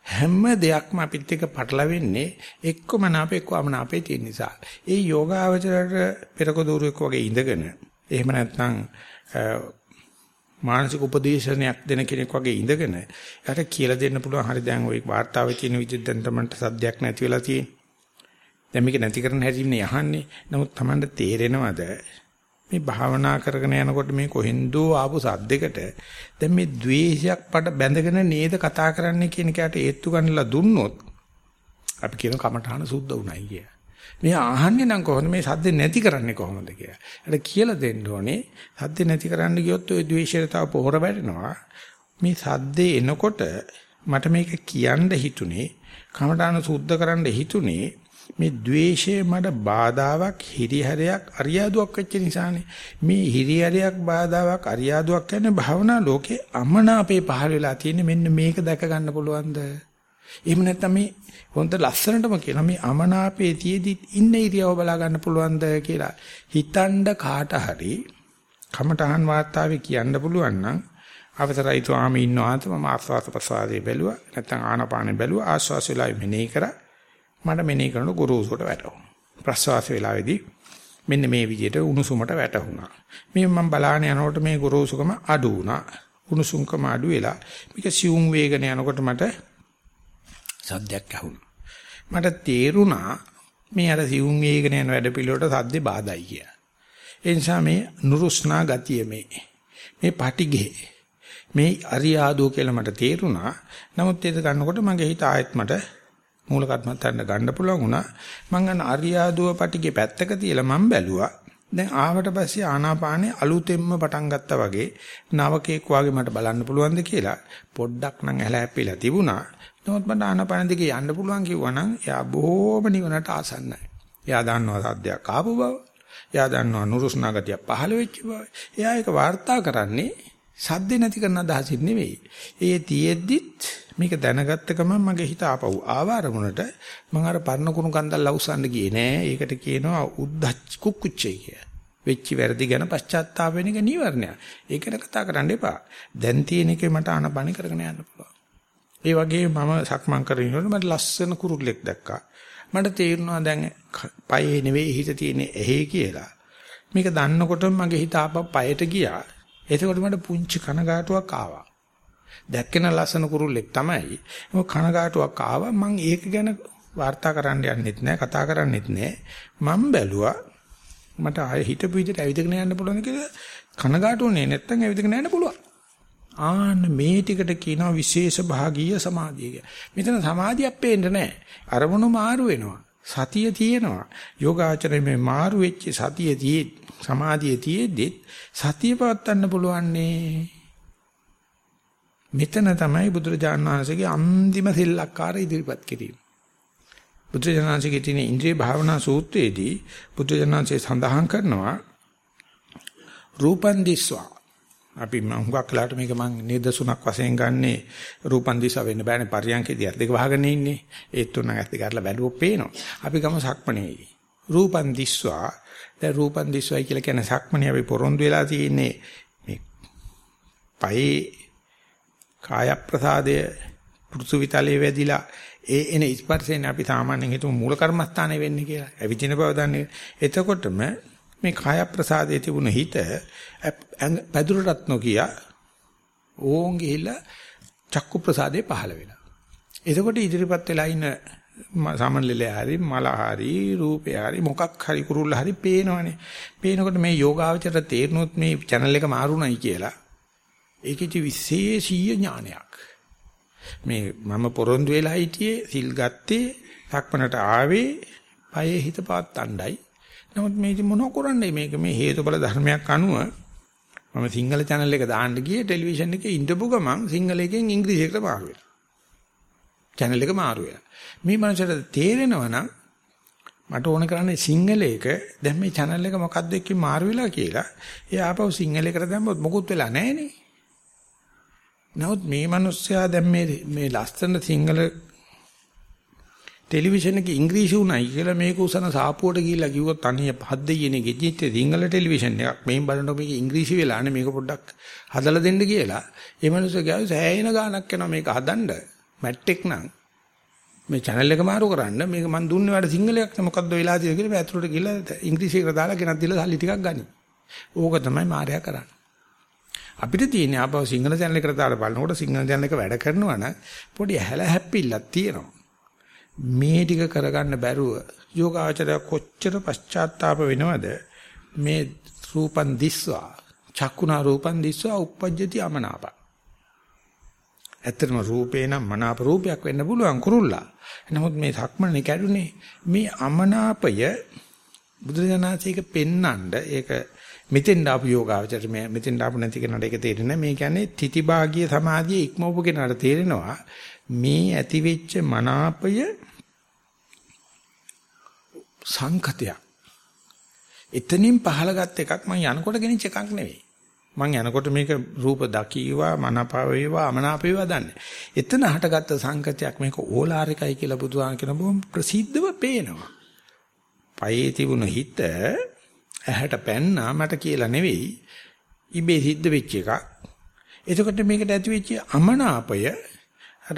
හැම දෙයක්ම අපිත් එක්ක පටලවෙන්නේ එක්කම නාප එක්කම නාපේ තියෙන නිසා. ඒ යෝගාවචරයට පෙරක දూరుවෙක් වගේ ඉඳගෙන එහෙම නැත්නම් මානසික උපදේශනයක් දෙන කෙනෙක් වගේ ඉඳගෙන එයාට කියලා දෙන්න පුළුවන් හරි දැන් ওই වාර්තාවේ තියෙන විදිහ දැන් තමන්ට සද්දයක් නැති වෙලා තියෙන්නේ. දැන් මේක නැති කරන්න හැදින්නේ යහන්නේ. නමුත් තමන්ට තේරෙනවද මේ භාවනා කරගෙන යනකොට මේ කොහෙන්දෝ ආපු සද්දයකට දැන් මේ द्वේෂයක් පට බැඳගෙන නේද කතා කරන්නේ කියන කයට ඒත්තු ගන්නලා දුන්නොත් අපි කියන කමඨාන සුද්ධ උනායි කියලා. මෙයා අහන්නේ නම් කොහොමද මේ සද්ද නැති කරන්නේ කොහොමද කියලා. ඒකට කියලා දෙන්න ඕනේ සද්ද නැති කරන්න ගියොත් ওই ද්වේෂය තව පොහොර වැටෙනවා. මේ සද්දේ එනකොට මට මේක කියන්න හිතුනේ කමඨාන සුද්ධ කරන්න හිතුනේ මේ द्वේෂය මට බාධාවක් හිරිහැරයක් අරියාදුවක් වෙච්ච නිසානේ මේ හිරිහැරයක් බාධාවක් අරියාදුවක් කියන්නේ භවනා ලෝකේ අමනාපේ පහළ වෙලා තියෙන මෙන්න මේක දැක ගන්න පුළුවන්ද එහෙම නැත්නම් මේ හොඳ ලස්සනටම කියනවා මේ අමනාපයේ තියේදී ඉන්න ඉරියව බලා ගන්න පුළුවන්ද? කියලා. හිතනද කාට හරි කමඨහන් වාර්තාවේ කියන්න පුළුවන් නම් අවසරයි ස්වාමී ඉන්නවාත මම ආස්වාස ප්‍රසාදේ බැලුවා නැත්නම් ආනපානෙ බැලුවා ආස්වාස වෙලාවෙ මෙනෙහි කරා. මට මෙනෙහි කරන ගුරුසුට වැටුණා ප්‍රසවාස වෙලාවේදී මෙන්න මේ විදිහට උණුසුමට වැටුණා මේ මම බලාන යනකොට මේ ගුරුසුකම අඩු වුණා. උණුසුම්කම අඩු වෙලා මේක සියුම් වේගන යනකොට මට සද්දයක් ඇහුණා. මට තේරුණා මේ අර සිවුම් වේගන යන වැඩ පිළිවෙලට සද්දේ බාධායි කියලා. ඒ නිසා මේ නුරුස්නා ගතිය මේ මේ පටිගේ මේ අරියාදෝ කියලා මට තේරුණා. නමුත් ඒක ගන්නකොට මගේ හිත ආයෙත් මට මූල කර්මත්තන්න ගන්න පුළුවන් වුණා. මං ගන්න අරියාදුව පටිගේ පැත්තක තියලා මං බැලුවා. දැන් ආවට පස්සේ ආනාපානේ අලුතෙන්ම පටන් ගත්තා වගේ නවකෙක් වගේ මට බලන්න පුළුවන්ද කියලා පොඩ්ඩක් නම් ඇහැලා හැපිලා තිබුණා. නමුත් මට ආනාපාන දිගේ යන්න පුළුවන් කිව්වනම් එයා බොහොම නිවනට ආසන්නයි. එයා දන්නවා සද්දයක් ආපු බව. එයා දන්නවා නුරුස්නා ගතිය පහළ වෙච්ච බව. එයා ඒක වාර්තා කරන්නේ සද්ද නැති කරන අදහසින් නෙවෙයි. ඒ තියෙද්දිත් මේක දැනගත්ත ගමන් මගේ හිත ආපහු ආවාරමුණට මම අර පරණ කුණු කන්දල් ලවුසන්න ගියේ නෑ. ඒකට කියනවා උද්දච්ච කුක්කුච්චේ කිය. වෙච්ච වැරදි ගැන පශ්චාත්තාප වෙන එක නීවරණයක්. ඒක ගැන කතා කරන්න එපා. දැන් තියෙන එකේ මට අනපනි කරගෙන යන්න පුළුවන්. ඒ වගේ මම සක්මන් කරගෙන මට ලස්සන කුරුල්ලෙක් දැක්කා. මට තේරුණා දැන් පයේ නෙවෙයි හිත තියෙන්නේ ඇහි කියලා. මේක දන්නකොටම මගේ හිත ආපහු පයට ගියා. එතකොට මට පුංචි කනගාටුවක් ආවා. දැක්කන ලස්සන කුරුල්ලෙක් තමයි. මොක කනගාටුවක් ආවා. මම ඒක ගැන වාර්තා කරන්න යන්නෙත් නෑ, කතා කරන්නෙත් නෑ. මම බැලුවා මට ආයෙ හිතපු විදිහට ඇවිදගෙන යන්න පුළුවන් කියලා කනගාටුුනේ නැත්තම් ඇවිදගෙන යන්න පුළුවන්. ආන්න මේ ටිකට කියනවා විශේෂ භාගීය සමාධිය කියලා. මෙතන සමාධියක් පේන්නේ නැහැ. අරමුණු මාරු වෙනවා. සතිය තියෙනවා. යෝගාචරයේ මේ මාරු වෙච්ච සතිය තියේ සමාධිය තියේදී සතිය පවත්වන්න පුළුවන්නේ. මෙතන තමයි බුදුරජාණන් වහන්සේගේ අන්තිම සෙල්ලක්කාර ඉදිරිපත් කිරීම. බුදුරජාණන් වහන්සේගේ තියෙන ඉන්ද්‍රිය භාවනා සූත්‍රයේදී බුදුරජාණන් වහන්සේ සඳහන් කරනවා රූපන් දිස්වා අපි මම හුඟක් වෙලාට මේක මම නිදසුණක් වශයෙන් ගන්නේ රූපන් දිස්වා වෙන්න බෑනේ පරියන්කේදී අත් දෙක වහගෙන ඉන්නේ. ඒ තුන ඇස් දෙක අරලා බැලුවොත් පේනවා. අපි ගම සක්මණේ රූපන් දිස්වා. දැන් රූපන් දිස්වයි කියලා කියන සක්මණේ අපි පොරොන්දු වෙලා තියෙන්නේ මේ පයේ කාය ප්‍රසාදය පෘථුවිතලයේ වැදිලා. ඒ එන ස්පර්ශයෙන් අපි සාමාන්‍යයෙන් හිතමු මූල කර්මස්ථානේ වෙන්නේ කියලා. ඇවිදින බව දන්නේ. එතකොටම මේ කාය ප්‍රසාදයේ තිබුණ හිත පැදුරටත් නොකිය ඕන් ගිහිල්ලා චක්කු ප්‍රසාදේ පහළ වෙනවා. එතකොට ඉදිරිපත් වෙලා ඉන්න සමනලෙල හරි මල හරි රූපය හරි මොකක් හරි කුරුල්ල හරි පේනවනේ. පේනකොට මේ යෝගාවචර තේරෙනොත් මේ channel එක මාරුණයි කියලා. ඒකෙදි විශේෂීය ඥානයක්. මේ මම පොරොන්දු වෙලා හිටියේ සිල් ගත්තේ සක්මනට ආවේ පයේ හිත පාත්තණ්ඩයි නමුත් මේ ඉතින් මොනව කරන්නේ මේක මේ හේතුඵල ධර්මයක් අනුව මම සිංහල channel එක දාන්න ගියේ ටෙලිවිෂන් එකේ ඉඳපු ගමන් සිංහල එකෙන් ඉංග්‍රීසියකට මාරු වෙනවා. channel එක මාරු වෙනවා. මේ මනසට තේරෙනවා නම් මට ඕන කරන්නේ සිංහල එක දැන් මේ channel එක මොකද්ද එක්ක මාරු වෙලා කියලා. ඒ ආපහු සිංහල එකට දැම්මොත් මොකුත් වෙලා නැහැ නේ. නමුත් මේ මිනිස්සයා දැන් මේ මේ ලස්සන සිංහල ටෙලිවිෂන් එකේ ඉංග්‍රීසි උණයි කියලා මේක උසන සාපුවට ගිහිල්ලා කිව්වොත් අනිය පහත් දෙයියනේ ගෙජිත් සිංහල ටෙලිවිෂන් එකක් මෙහෙන් බලනකොට මේක ඉංග්‍රීසි වෙලානේ මේක පොඩ්ඩක් හදලා දෙන්න කියලා ඒ මිනිස්සු ගාව සෑහෙන ගාණක් යනවා මේක හදන්න මැට්ටෙක් නම් මේ channel එක මාරු කරන්න මේක මන් දුන්නේ වැඩ සිංහලයක් මොකද්ද වෙලා තියෙන්නේ කියලා මේ ඇතුළට ගිහලා ඉංග්‍රීසි එකට දාලා ගෙනත් දීලා සල්ලි ටිකක් ගනි. ඕක තමයි මාර්යා කරන්නේ. අපිට තියෙන්නේ ආපහු සිංහල channel එකට දාලා බලනකොට සිංහල channel එක වැඩ කරනවා නම් පොඩි හැල හැප්පිල්ලක් තියෙනවා. මේ ටික කරගන්න බැරුව යෝගාචරය කොච්චර පශ්චාත්තාප වෙනවද? මේ රූපන් දිස්වා චක්කුණා රූපන් දිස්වා uppajjati අමනාප ඇත්තටම රූපේ නම් මනාප රූපයක් වෙන්න පුළුවන් කුරුල්ලා. නමුත් මේ සක්මනේ කැඩුනේ මේ අමනාපය බුදුරජාණන්සේක පෙන්නඳ ඒක මෙතෙන් ආපු යෝගාවචර මේ මෙතෙන් ආපු නැති කෙනාට ඒක තේරෙන්නේ මේ කියන්නේ තිතිභාගීය සමාධිය ඉක්මවපු කෙනාට තේරෙනවා මේ ඇතිවෙච්ච මනාපය සංකතයක්. එතනින් පහලගත් එකක් මම යනකොට ගෙනිච්ච එකක් නෙවෙයි. මං යනකොට මේක රූප දකීවා මනපාව වේවා අමනාප වේවා දන්නේ. එතන හටගත්ත සංකතයක් මේක ඕලාරිකයි කියලා බුදුහාම කියන බොහොම ප්‍රසිද්ධව පේනවා. පයේ තිබුණ හිත ඇහැට පැන්නා මට කියලා නෙවෙයි. ඉබේ සිද්ධ වෙච්ච එකක්. එතකොට මේකට ඇති වෙච්ච අමනාපය අර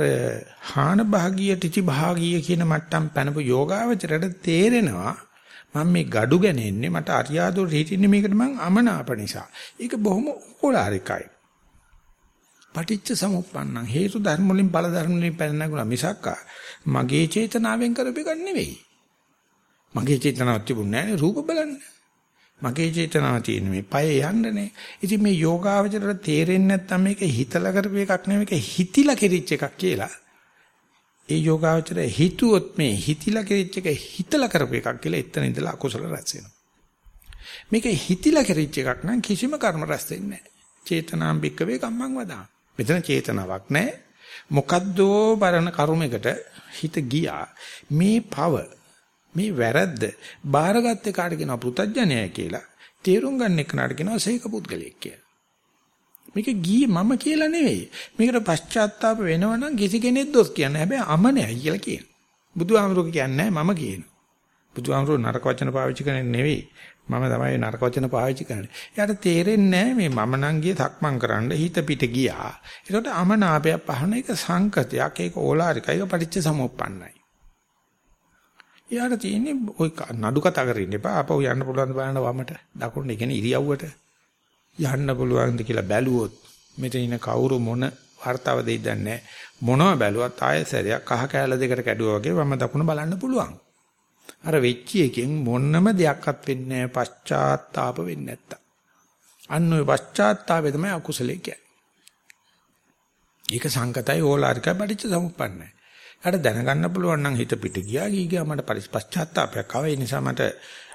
හාන භාගීය ටිචි භාගීය කියන මට්ටම් පැනපු යෝගාවචරයට තේරෙනවා මම මේ gadu ගැනෙන්නේ මට අරියාදුර හිටින්නේ මේකට මං අමනාප නිසා. ඒක බොහොම ඕලාරිකයි. පටිච්ච සමුප්පන්නං හේතු ධර්ම වලින් ඵල ධර්ම වලින් පැනනගුණ මිසක් මගේ චේතනාවෙන් කරපු එකක් නෙවෙයි. මගේ චේතනාවක් තිබුණේ නැහැ රූප බලන්න. මගේ චේතනාව තියෙන මේ පය යන්නනේ. ඉතින් මේ යෝගාවචරයට තේරෙන්නේ නැත්නම් මේක හිතලා කරපු එකක් නෙවෙයි මේක හිතිලා කෙරිච්ච එකක් කියලා. ඒ යෝගාවචරය හිතුවොත් මේ හිතිලා කෙරිච්ච එක හිතලා කරපු එකක් කියලා එතන ඉඳලා අකුසල රැස් වෙනවා. මේක හිතිලා කෙරිච්ච එකක් නම් කිසිම කර්ම රැස් වෙන්නේ නැහැ. චේතනාම් බික්කවේ කම්මං වදා. මෙතන චේතනාවක් නැහැ. මොකද්දෝ බරණ කර්මයකට හිත ගියා. මේ පව මේ වැරද්ද බාරගත්තේ කාට කියනවා පෘතජ්ජනයයි කියලා. තේරුම් ගන්න එක්කනට කියනවා සීක පුද්ගලයෙක් කියලා. මේක ගියේ මම කියලා නෙවෙයි. මේකට පශ්චාත්තාප වෙනවනම් කිසි කෙනෙක් දොස් කියන්නේ. හැබැයි අමනයි කියලා කියන. බුදුහාමුදුරුවෝ කියන්නේ මම කියනවා. බුදුහාමුදුරුවෝ නරක වචන පාවිච්චි කරන්නේ නෙවෙයි. මම තමයි නරක වචන පාවිච්චි කරන්නේ. එයාට තේරෙන්නේ මේ මම නම් ගියේ සක්මන් කරන්න හිත පිට ගියා. ඒකට අමනාපය පහන එක සංකතයක් ඒක ඕලාරිකයි ඒක පටිච්ච සමුප්පන්නයි. යාට තියෙන්නේ ওই නඩු කතා කරගෙන ඉන්න එපා. ආපහු යන්න පුළුවන් බලන්න වමට. දකුණට කියන්නේ ඉරියව්වට යන්න පුළුවන්ද කියලා බැලුවොත් මෙතන ඉන්න කවුරු මොන වර්තාව දෙයිද නැහැ. මොනව බැලුවත් ආයෙසරයක් කහ කෑල්ල දෙකට කැඩුවා වගේ වම දකුණ බලන්න පුළුවන්. අර වෙච්ච එකෙන් මොන්නම දෙයක්වත් වෙන්නේ නැහැ. පශ්චාත්තාප වෙන්නේ නැත්තම්. අන්න ඔය පශ්චාත්තාපය තමයි අකුසලයේ කියන්නේ. ඒක සංකතයි ඕලාරිකයි පටිච්ච සමුප්පන්නයි. අර දැනගන්න පුළුවන් නම් හිත පිට ගියා ගියා මට පශ්චාත්තාවයක් ආවා. ඒ නිසා මට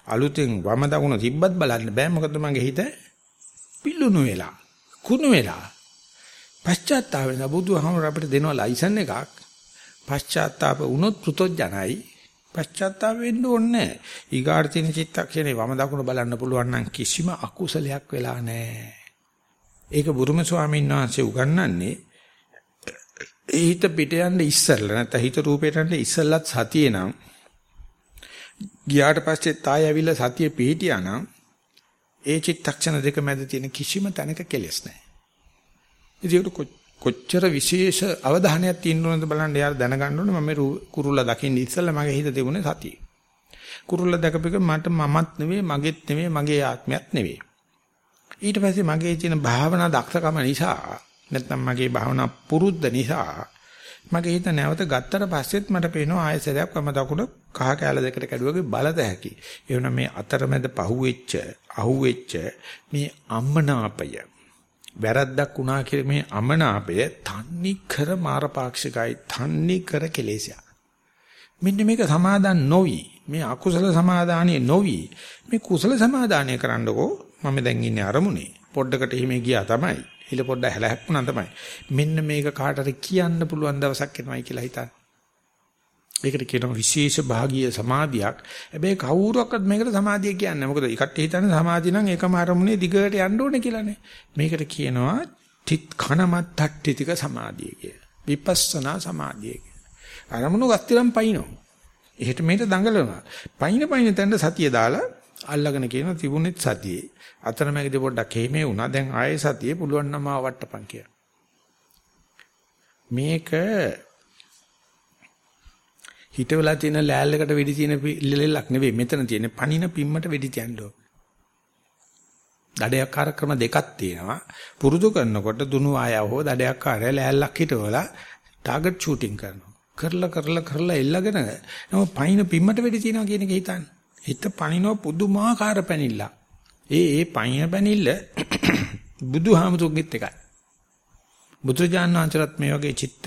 අලුතෙන් වම දකුණ තිබ්බත් බලන්න බෑ. මොකද මගේ හිත පිල්ලුණු වෙලා, කුණු වෙලා. පශ්චාත්තාප වෙන බුදුහාමර අපිට දෙනවා ලයිසන් එකක්. පශ්චාත්තාප වුණොත් පෘතොජනයි. පශ්චාත්තාප වෙන්න ඕනේ නැහැ. ඊගාට තියෙන චිත්තක්ෂණේ වම දකුණ බලන්න පුළුවන් නම් කිසිම අකුසලයක් වෙලා නැහැ. ඒක බුරුම ස්වාමීන් වහන්සේ උගන්වන්නේ ඒ හිත පිට යන්න ඉස්සෙල්ලා නැත්නම් හිත රූපයට යන්න ඉස්සෙල්ලත් සතියේ නම් ගියාට පස්සේ තාය ඇවිල්ලා සතිය පිහිටියා නම් ඒ චිත්තක්ෂණ දෙක මැද තියෙන කිසිම තැනක කෙලෙස් නැහැ. ඉතින් කොච්චර විශේෂ අවධානයක් තියෙන්න ඕනද බලන්න යාර දැනගන්න ඕනේ මම කුරුල්ලා දකින්න ඉස්සෙල්ලා මගේ හිත තිබුණේ සතියේ. කුරුල්ලා දැකපෙක මට මමත් නෙවෙයි මගේත් නෙවෙයි මගේ ආත්මයත් නෙවෙයි. ඊට පස්සේ මගේ තියෙන භාවනා දක්ෂකම නිසා නැත්නම් මගේ භාවනා පුරුද්ද නිසා මගේ හිත නැවත ගත්තට පස්සෙත් මට පේනවා ආයසරයක් වම දකුණ කහ කැල දෙකට කැඩුවගේ බලත හැකි. ඒ වුණා මේ අතරමැද පහුවෙච්ච, අහුවෙච්ච මේ අම්මනාපය. වැරද්දක් වුණා කියලා මේ අමනාපය තන්නි කර මාරපාක්ෂිකයි, තන්නි කර කෙලෙසයක්. මෙන්න මේක සමාදන් නොවි මේ අකුසල සමාදානිය නොවි මේ කුසල සමාදානය කරන්නකෝ මම දැන් ඉන්නේ අරමුණේ පොඩ්ඩකට එහෙම ගියා තමයි හිල පොඩ්ඩ හැලහැප්පුණා තමයි. මෙන්න මේක කාටට කියන්න පුළුවන් දවසක් එනවයි කියලා හිතන්න. ඒකට කියනවා විශේෂ භාගීය සමාධියක්. හැබැයි කවුරුවක්වත් මේකට සමාධිය කියන්නේ නැහැ. මොකද ඒකට හිතන්නේ සමාධිය නම් ඒකම අරමුණේ දිගට යන්න ඕනේ කියලානේ. මේකට කියනවා තිත් කනමත්තට්ටිතික සමාධිය කියලා. විපස්සනා සමාධිය කියලා. අරමුණු ගස්තිරම් පයින්නවා. එහෙට මෙහෙට දඟලනවා. පයින් පයින් තැන්න සතිය දාලා අල්ලගෙන කියන තිබුණෙත් සතියේ. අතරමැදි පොඩ්ඩක් හේමේ වුණා. දැන් ආයේ සතියේ පුළුවන් නම් ආ වට්ටපන් කියලා. මේක හිතවලා තියෙන ලෑල්ලකට වෙඩි තියෙන ලෙලෙල්ලක් නෙවෙයි. මෙතන තියෙන පණින පිම්මට වෙඩි තියන්න ඕන. දඩයක් කාර්යක්‍රම දෙකක් තියෙනවා. පුරුදු කරනකොට දුනු ආයව හෝ දඩයක් කාර්ය ලෑල්ලක් හිටවලා ටාගට් ෂූටින් කරනවා. කරලා කරලා කරලා එල්ලගෙන නම පයින් පිම්මට වෙඩි තියනවා කියන එක හිතන්නේ. හිත පණිනව පුදුමාකාර පැනිල්ලක්. ඒ ඒ පයින් පැනිල්ල (coughs) බුදුහාමුදුරුගෙත් එකයි. බුදුරජාණන් වහන්සේත් මේ වගේ චිත්ත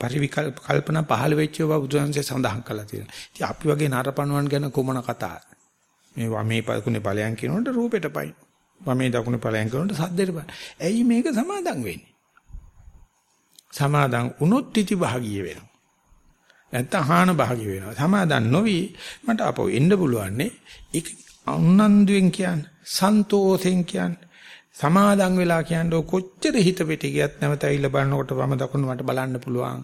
පරිවිකල්ප කල්පනා පහළ වෙච්ච බව බුදුහන්සේ සඳහන් කළා තියෙනවා. ඉතින් අපි වගේ නරපණුවන් ගැන කොමන කතාවද? මේ වමේ පකුණේ ඵලයන් කියනකොට රූපෙට පයින්. වමේ දකුණේ ඵලයන් කියනකොට සද්දෙට පයින්. ඇයි මේක සමාදන් වෙන්නේ? සමාදන් වුණොත් ඉති භාගිය වෙනවා. නැත්නම් හාන භාගිය වෙනවා. සමාදන් නොවි මට අපෝ එන්න පුළුවන්නේ ඒක උන්නන්දුවෙන් කියන්නේ සන්තෝෂෙන් කියන්නේ සමාදන් වෙලා කියන්නේ කොච්චර හිත පිට ගියත් නැවත ඇවිල්ලා බලනකොට වම දකුණ මට බලන්න පුළුවන්.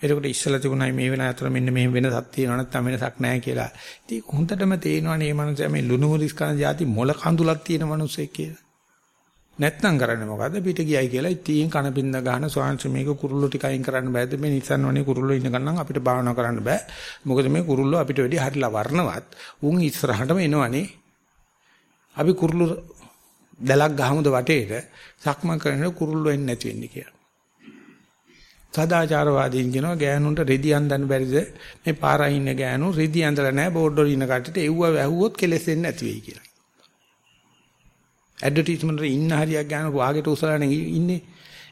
එතකොට ඉස්සලා තිබුණයි මේ වෙන අතර මෙන්න මේ වෙනසක් තියෙනවා නැත්නම් වෙනසක් නැහැ කියලා. ඉතින් හොඳටම තේරෙනවානේ මේ මනුස්සයා මේ ලුණු මුරිස් කන જાති මොල කඳුලක් තියෙන මනුස්සයෙක් කියලා. නැත්නම් කරන්නේ මොකද්ද? පිට ගියයි කියලා ඉතින් කන බින්ද ගන්න ස්වාංශ මේක කුරුල්ලෝ ටික අයින් කරන්න බෑද? මේ නිසන් වනේ කුරුල්ලෝ ඉන්න ගමන් අපිට භාවනා කරන්න බෑ. මොකද මේ කුරුල්ලෝ අපිට වැඩි හරිලා වර්ණවත්. උන් ඉස්සරහටම එනවනේ. අපි කුරුළු දැලක් ගහමුද වටේට? සක්මන් කරනකොට කුරුල්ලෝ එන්නේ නැති වෙන්නේ කියලා. සදාචාරවාදීන් කියනවා ගෑනුන්ට රෙදි අඳන්න බැරිද? මේ පාරා ඉන්න ගෑනු රෙදි අඳලා නැහැ බෝඩ් වල ඉන්න කට්ටියට එව්ව වැහුවොත් කෙලෙස් එන්නේ නැති වෙයි කියලා. ඇඩ්වර්ටයිස්මන්ට් එකේ ඉන්න හරියක් ගෑනු වාගෙට උසලානේ ඉන්නේ.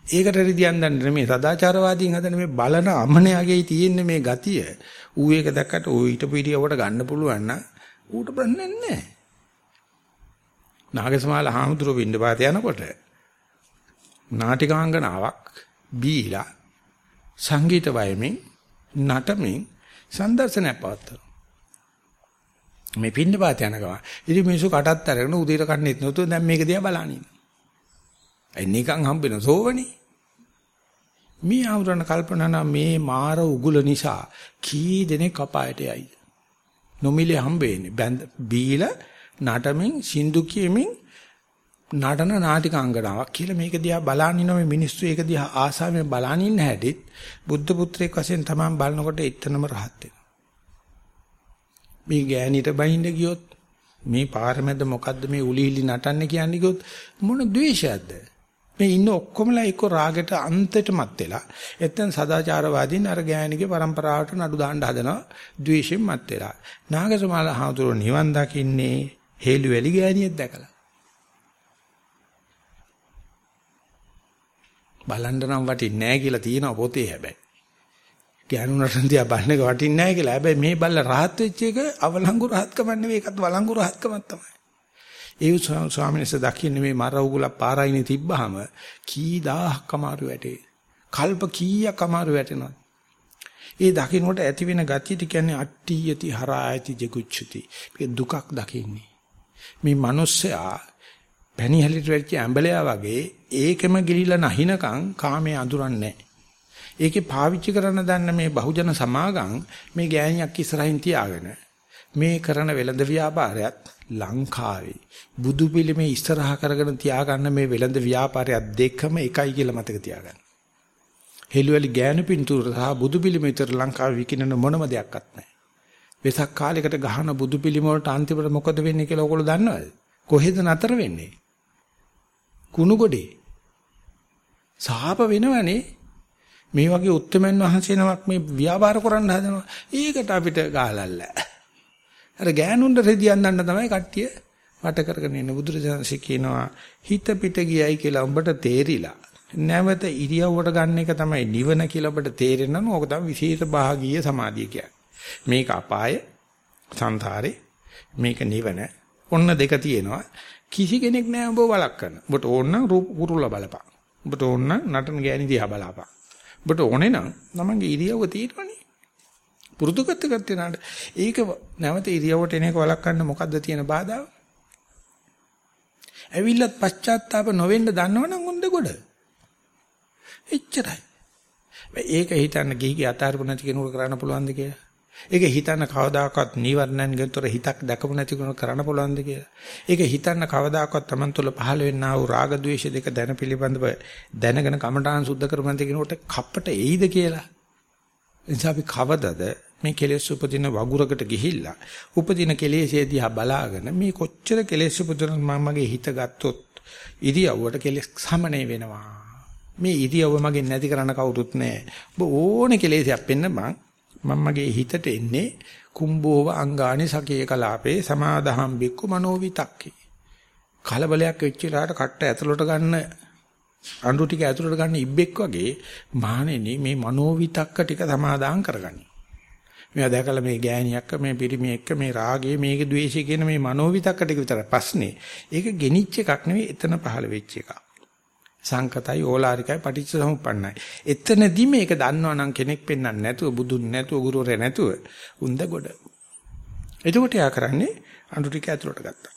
ඒකට රෙදි අඳන්න නෙමෙයි සදාචාරවාදීන් හදන මේ බලන අමනයාගේ තියෙන මේ ගතිය ඌ ඒක දැක්කට ඌ ඊට පිටියවට ගන්න පුළුවන් නම් ඌට ප්‍රශ්නයක් නැහැ. නාගසමාල හාමුදුරුවෝ වින්න පාත යනකොට නාටිකාංගනාවක් බීලා සංගීත වයමින් නටමින් සම්දර්ශනයක් පවත්වනවා. මේ පින්න පාත යන ගම. ඉතින් මිනිස්සු කටත් අරගෙන උදේට කන්නේත් නැතුව දැන් මේක දිහා බලන ඉන්න. අයි නිකන් හම්බෙන සෝවනේ. මේ ආවරණ කල්පනා මේ මාර උගුල නිසා කී දෙනෙක් අපායට යයි. නොමිලේ හම්බෙන්නේ. බීලා නටමින් සින්දු කියමින් නටන නාටිකාංගනාවක් කියලා මේක දිහා බලන් ඉන්න මේ මිනිස්සු ඒක දිහා ආසාවෙන් බලන් ඉන්න හැටිත් බුද්ධ පුත්‍රයෙක් වශයෙන් තමයි බලනකොට එතනම රහත් මේ ගෑණිට බහින්න ගියොත් මේ පාරමැද මොකද්ද මේ උලිහිලි නටන්නේ කියන්නේ ගියොත් මොන ද්වේෂයක්ද මේ ඉන්න ඔක්කොමලා එක්ක රාගයට අන්තයටමත් වෙලා එතෙන් සදාචාරවාදීන් අර ගෑණිගේ પરම්පරාවට නඩු දාන්න හදනවා ද්වේෂයෙන් මත් වෙලා නාගසමාල හාමුදුරුවෝ නිවන් දකින්නේ හේලු වැලි ගෑණියෙක් දැකලා. බලන්න නම් වටින්නේ නැහැ කියලා තියෙනවා පොතේ හැබැයි. ගෑනුනට තියා බලන්න එක වටින්නේ නැහැ කියලා. හැබැයි මේ බල්ල රහත් වෙච්ච එක අවලංගු රහත්කම නෙවෙයි ඒකත් වලංගු රහත්කමක් තමයි. ඒ ස්වාමීන් වහන්සේ දකින්නේ මේ මර උගල පාරයිනේ තිබ්බහම කී දහහක් අමාරු වැටේ. කල්ප කීයක් අමාරු වැටෙනවා. ඒ දකින්නට ඇති වෙන ගතියට කියන්නේ අට්ටි යති හරායති ජෙකුච්චති. මේ දුකක් දකින්නේ. මේ මිනිස්සයා පැණිහැලිට වෙච්ච ඇඹලයා වගේ ඒකෙම ගිලිලා නැහිනකම් කාමයේ අඳුරන්නේ ඒකේ පාවිච්චි කරන දන්න මේ බහුජන සමාගම් මේ ගෑණියක් ඉස්සරහින් තියාගෙන මේ කරන වෙළඳ ව්‍යාපාරයත් ලංකාවේ බුදු පිළිමේ ඉස්සරහා කරගෙන තියාගන්න මේ වෙළඳ ව්‍යාපාරයත් දෙකම එකයි කියලා මතක තියාගන්න. හෙළුවලි ගෑනු පින්තූර සහ බුදු පිළිම විතර ලංකාවේ විකිනන මොනම දෙයක්වත් නැහැ. වෙසක් කාලයකට ගහන බුදු පිළිම වලට අන්තිමට මොකද වෙන්නේ කියලා ඔයගොල්ලෝ දන්නවද? කොහෙද නතර වෙන්නේ? කුණු ගොඩේ. සාප වෙනවනේ. මේ වගේ උත්තරමන් වහන්සේ නමක් මේ ව්‍යාපාර කරන්න හදනවා. ඒකට අපිට ගාලල්ල. අර ගෑනුන්ට රෙදියන් දන්න තමයි කට්ටිය වට කරගෙන ඉන්න බුදුරජාණන්සේ කියනවා හිත පිට ගියයි කියලා උඹට තේරිලා නැවත ඉරියව්වට ගන්න එක තමයි නිවන කියලා ඔබට තේරෙනවා. ඕක තමයි විශේෂ භාගීය සමාධිය කියන්නේ. මේක අපාය සංසාරේ මේක නිවන. ඔන්න දෙක තියෙනවා. කිසි කෙනෙක් නෑ ඔබ වළක්වන්න. ඔබට ඕන නම් රූප කුරුල්ල බලපන්. ඔබට ඕන නම් නටන ගෑණි දිහා බලපන්. ඔබට ඕනේ නම් තමන්ගේ ඉරියව්ව තියෙනවනේ. පුරුදු කරත් ගත්තේ ඒක නැවත ඉරියව්වට එන එක වළක්වන්න මොකද්ද තියෙන බාධාව? ඇවිල්ලත් පශ්චාත්තාප නොවෙන්න දන්නවනම් හොඳ ගොඩ. එච්චරයි. ඒක හිතන්න ගිහිගේ අතාරපු නැති කෙනෙකුට කරන්න පුළුවන්ද කියලා? ඒක හිතන්න කවදාකවත් නීවරණයන් ගෙතර හිතක් දැකපු නැති කෙනෙකුට කරන්න පුළුවන්ද කියලා? ඒක හිතන්න කවදාකවත් Taman තුල පහළ වෙන්නා වූ රාග ద్వේෂ දෙක දැන පිළිබඳව දැනගෙන කමඨාන් සුද්ධ කරපු නැති කෙනෙකුට කප්පට එයිද කියලා? එනිසා අපි කවදද මේ කෙලෙස් උපදින වගුරකට ගිහිල්ලා උපදින කෙලෙස්ේ දිහා බලාගෙන මේ කොච්චර කෙලෙස් උපදින මමගේ හිත ගත්තොත් ඉරියව්වට කෙලෙස් සමනය වෙනවා මේ ඉරියව්ව මගෙන් නැති කරන්න කවුරුත් නැහැ. ඔබ ඕනේ කෙලෙසයක් පෙන්න බං. මම මගේ හිතට එන්නේ කුම්බෝව අංගානි සකේ කලාපේ සමාදහම් බික්කු මනෝවිතක්කේ. කලබලයක් වෙච්ච ඉලාට කට්ට ඇතුළට ගන්න අඳු ටික ඇතුළට ගන්න ඉබ්බෙක් වගේ මහණෙනි මේ මනෝවිතක්ක ටික සමාදාන් කරගනි. මේවා දැකලා මේ ගෑණියක්ක මේ පිරිමි එක්ක මේ රාගය මේක ද්වේෂය කියන මේ මනෝවිතක්ක ටික විතර ප්‍රශ්නේ. ඒක ගෙනිච්ච එකක් නෙවෙයි එතන පහළ වෙච්ච එකක්. සංකතයි ඕලාරිකයි පටිච්ච සමුප්පන්නයි. එතනදී මේක දන්නවනම් කෙනෙක් පෙන්වන්න නැතුව බුදුන් නැතුව ගුරුවරය නැතුව උන්ද ගොඩ. එතකොට යා කරන්නේ අඳු ටික ඇතුලට ගත්තා.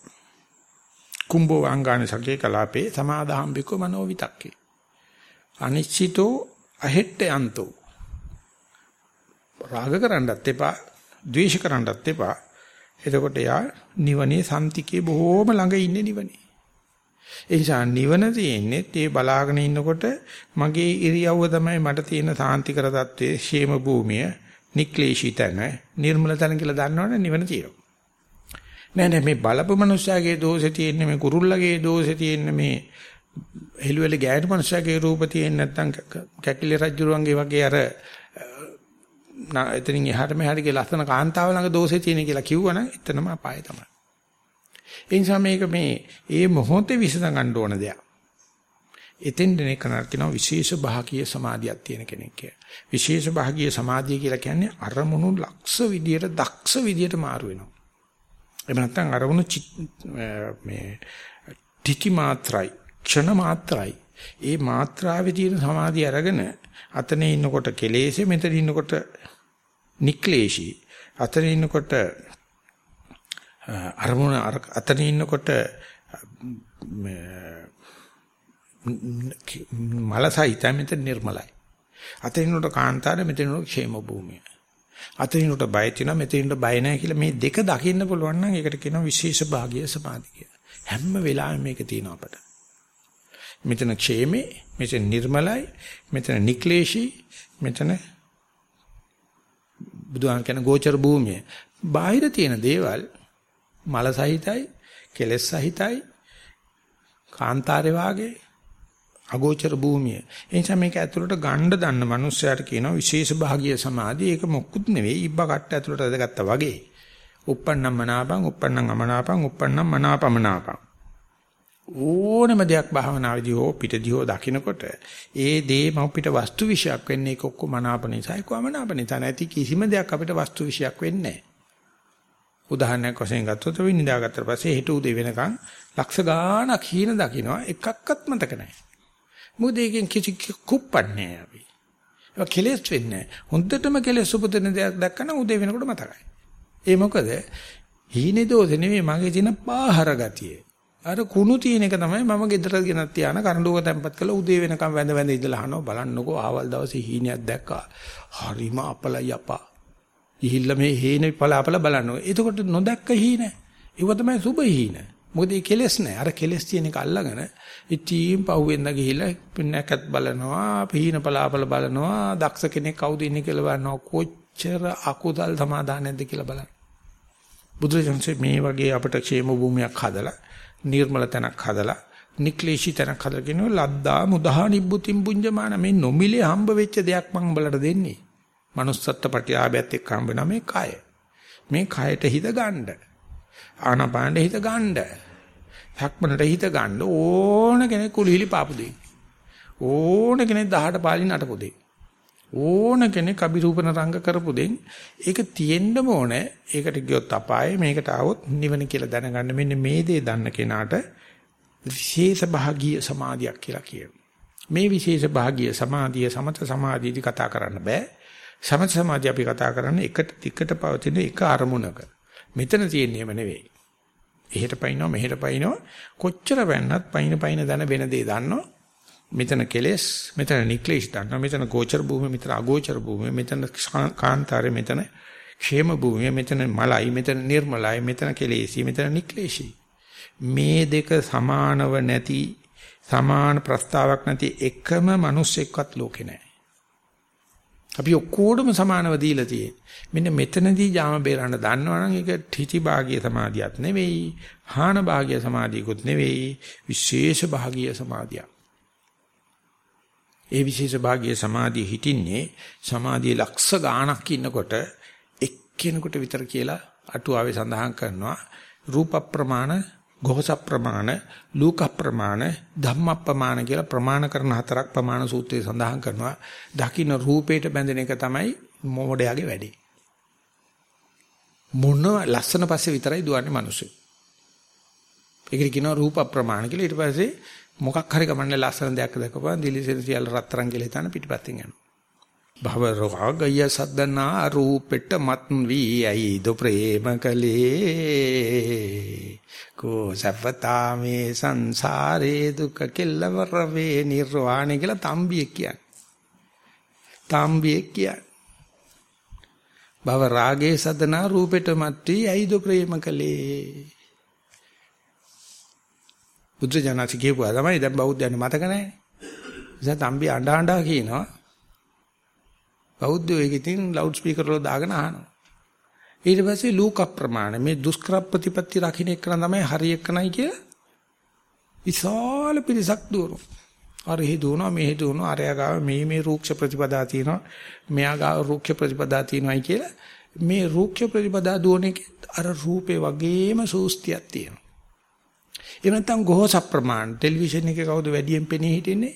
කුම්භෝ වාංගාන සකේ කලාපේ සමාදාහම් බිකෝ මනෝ විතක්කේ. අනිශ්චිතෝ අහෙට්ට යන්තෝ. රාග කරන්නත් එපා, ද්වේෂ කරන්නත් එපා. එතකොට යා නිවනේ සම්තිකේ බොහෝම ළඟ ඉන්නේ නිවනේ. ඒ නිසා නිවන තියෙන්නේ ඒ බලාගෙන ඉන්නකොට මගේ ඉරියව්ව තමයි මට තියෙන සාන්තිකර தત્ත්වයේ ෂේම භූමිය, නික්ලේශී තන, නිර්මල තන කියලා දන්නවනේ නිවන තියෙනවා. නෑ නෑ මේ බලපු මනුස්සයාගේ දෝෂේ තියෙන්නේ මේ කුරුල්ලගේ දෝෂේ තියෙන්නේ මේ හෙළුවෙල ගෑනු මනුස්සයාගේ රූප තියෙන්නේ නැත්නම් කැකිලි රජුරුවන්ගේ වගේ අර එතනින් එහාට මෙහාට ගිය ලස්සන කාන්තාව ළඟ දෝෂේ තියෙන කියලා කිව්වනම් එතනම අපාය තමයි. ඒ නිසා මේක මේ ඒ මොහොතේ විසඳගන්න ඕන දෙයක්. එතෙන් දෙන කෙනාට කියනවා විශේෂ භාගීය සමාධියක් තියෙන කෙනෙක් කියලා. විශේෂ භාගීය සමාධිය කියලා කියන්නේ අරමුණු ලක්ෂ විදියට දක්ෂ විදියට මාරු වෙනවා. එහෙම නැත්නම් අරමුණු මේ තිති මාත්‍රයි ක්ෂණ මාත්‍රයි. ඒ මාත්‍රාවේ තියෙන සමාධිය අරගෙන අතනේ ඉන්නකොට කෙලෙසේ මෙතන ඉන්නකොට නික්ලේශී අතන ඉන්නකොට අරමුණ අතන ඉන්නකොට මලසයිත මෙතන නිර්මලයි. අතනිනුට කාන්තාර මෙතනිනුට ക്ഷേම භූමිය. අතනිනුට බය තියෙනවා මෙතනිනුට බය නැහැ කියලා මේ දෙක දකින්න පුළුවන් නම් ඒකට කියනවා විශේෂ භාගීය සමාධිය කියලා. හැම වෙලාවෙම මේක තියෙනවා අපට. මෙතන ക്ഷേමේ මෙතන නිර්මලයි මෙතන නික්ලේශී මෙතන බුදුහාම කියන ගෝචර භූමිය. බාහිර තියෙන දේවල් මල සහිතයි, කෙලෙස් සහිතයි, කාන්තාරේ වාගේ අගෝචර භූමිය. ඒ නිසා මේක ඇතුළට ගණ්ඩ දන්න මනුස්සයාට කියනවා විශේෂ භාගීය සමාධිය. ඒක මොකුත් නෙවෙයි. ඉබ්බ කට්ට ඇතුළට ඇදගත්තා වගේ. uppannam manapan, uppannam amanapan, uppannam manapamanapan. ඕනම දෙයක් භාවනාවේදී හෝ පිටදී හෝ දකිනකොට ඒ දේ මම පිට වස්තු විශයක් වෙන්නේ කොක්ක මනාප නිසා කොමනාප නිසා නැති කිසිම දෙයක් අපිට වස්තු විශයක් වෙන්නේ නැහැ. උදාහරණයක් වශයෙන් ගත්තොත් අපි නිදාගත්තට පස්සේ හෙට උදේ වෙනකන් ලක්ෂ ගාණක් හීන දකින්නවා එකක්වත් මතක නැහැ. මොකද ඒකෙන් කිසි කුප්පන්නේ අපි. ඒක කෙලෙස් වෙන්නේ නැහැ. හොඳටම කෙලෙස් උපදින දෙයක් දැක්කම උදේ වෙනකොට මතකයි. ඒ මොකද හීනේ දෝෂේ නෙමෙයි මගේ තියෙන පාහර ගතිය. අර කුණු තියෙන එක තමයි මම ගෙදර ගෙනත් තියාන කරඬුවක තැම්පත් කරලා උදේ වෙනකම් වැඳ වැඳ ඉඳලා අහනවා බලන්නකෝ ආවල් දවසේ හීනයක් දැක්කා. හරිම අපලයි අපා. ගිහිල්ලා මේ හීනේ පලාපල බලනවා. එතකොට නොදැක්ක හීන. ඒව තමයි සුබ හීන. මොකද මේ කෙලස් නැහැ. අර කෙලස් තියෙන එක අල්ලගෙන ඉතින් පහුවෙන්ද ගිහිල්ලා පින්නකත් බලනවා, පහීන පලාපල බලනවා, දක්ෂ කෙනෙක් කවුද ඉන්නේ කියලා බලනවා. කොච්චර අකුසල් සමාදානයක්ද කියලා බලන්න. බුදුරජාණන්සේ මේ වගේ අපට ക്ഷേම භූමියක් හදලා නිර්මල තැනක් හදලා නික්ලේශී තැනක් හදලා කියනවා ලද්දා මුදහා නිබ්බුතින් පුඤ්ජමාන මේ නොමිලේ හම්බ වෙච්ච දෙයක් මම උඹලට දෙන්නේ. Manussත්ත්ව ප්‍රතිආභයත් එක්ක හම්බ වෙනා මේ කය. මේ කයට හිත ගන්න. ආනපානෙ හිත ගන්න. සක්මනට හිත ගන්න ඕන කෙනෙක් කුලිහිලි පාපු දෙයි. ඕන කෙනෙක් 18 පාලි නටපු දෙයි. ඕන කෙනෙක් අභිරූපන රංග කරපු දෙන් ඒක තියෙන්නම ඕනේ. ඒකට ගියොත් අපායේ මේකට ආවොත් නිවන කියලා දැනගන්න මෙන්න මේ දේ දන්න කෙනාට විශේෂ භාගීය සමාධියක් කියලා කියනවා. මේ විශේෂ භාගීය සමාධිය සමත සමාධියදී කතා කරන්න බෑ. සමත සමාධිය අපි කතා කරන්නේ එකට ටිකට පවතින එක අරමුණක. මෙතන තියෙන්නේම නෙවෙයි. එහෙට පයින්නවා මෙහෙට පයින්නවා. කොච්චර වෙන්නත් පයින් පයින් දන වෙන දේ දන්නවා. මෙතන කෙලෙස් මෙතන නික්ලේශ දන්නවා. මෙතන ගෝචර භූමිය මෙතන අගෝචර භූමිය මෙතන කාන්තාරය මෙතන ക്ഷേම භූමිය මෙතන මලයි මෙතන නිර්මලයි මෙතන කෙලෙසි මෙතන නික්ලේශී. මේ දෙක සමානව නැති සමාන ප්‍රස්තාවක් නැති එකම මිනිස්සෙක්වත් ලෝකේ නැහැ. අපි ඔක්කොටම සමානව දීලා තියෙන්නේ. මෙන්න මෙතනදී ජාම බේරන්න දන්නවනම් ඒක ඨිති භාගීය සමාධියක් නෙවෙයි, හාන භාගීය සමාධියකුත් නෙවෙයි, විශේෂ භාගීය සමාධියක්. ඒ විශේෂ භාගීය සමාධිය හිටින්නේ සමාධියේ ලක්ෂ ගාණක් ඉන්නකොට එක්කෙනෙකුට විතර කියලා අටුවාවේ සඳහන් කරනවා රූප ප්‍රමාණ ගෝස ප්‍රමාණ ලූක ප්‍රමාණ ධම්ම ප්‍රමාණ කියලා ප්‍රමාණ කරන හතරක් ප්‍රමාණ සූත්‍රයේ සඳහන් කරනවා. දකින්න රූපේට බැඳෙන එක තමයි මොඩයාගේ වැඩේ. මොන ලස්සන පස්සේ විතරයි දුවන්නේ මිනිස්සු. ඒකට කියනවා රූප ප්‍රමාණ කියලා. ඊට පස්සේ මොකක් හරි කමන්නේ ලස්සන දෙයක් දැකපුවා දිලිසෙන සියල්ල රත්තරන් කියලා හිතන පිටිපස්සෙන් යනවා. භව රෝගය සද්දනා රූපෙට මත් වී ඇයිද ප්‍රේම කලේ කෝ සප්පතා මේ සංසාරේ දුක කෙල්ලවර වේ නිර්වාණය කියලා තම්බියෙක් කියන්නේ. තම්බියෙක් කියන්නේ. භව රාගේ සද්දනා රූපෙට මත් වී ඇයිද ප්‍රේම කලේ බුද්ධ ජනසි කියපුවා තමයි දැන් බෞද්ධයන් මතක නැහැ. නිසා තම්බි අඬ අඬා කියනවා. බෞද්ධයෝ ඒක ඉතින් ලවුඩ් ස්පීකර් වල දාගෙන අහනවා. ඊට පස්සේ ලූක ප්‍රමාණ මේ දුෂ්කර ප්‍රතිපත්ති රකින්න එක තමයි හරි එකනයි කියලා විශාල පිරිසක් දුවනවා. අර හි දුවනවා මෙහි දුවනවා අරයා ගාව මේ මේ රූක්ෂ ප්‍රතිපදා තියෙනවා මෙයා ගාව රූක්ෂ ප්‍රතිපදා තියෙනවායි කියලා මේ රූක්ෂ ප්‍රතිපදා දුවන එකේ අර රූපේ වගේම සූස්තියක් තියෙනවා. එහෙම නැත්නම් ගෝස ප්‍රමාණ ටෙලිවිෂන් එකේ කවුද වැඩියෙන් පෙනී හිටින්නේ?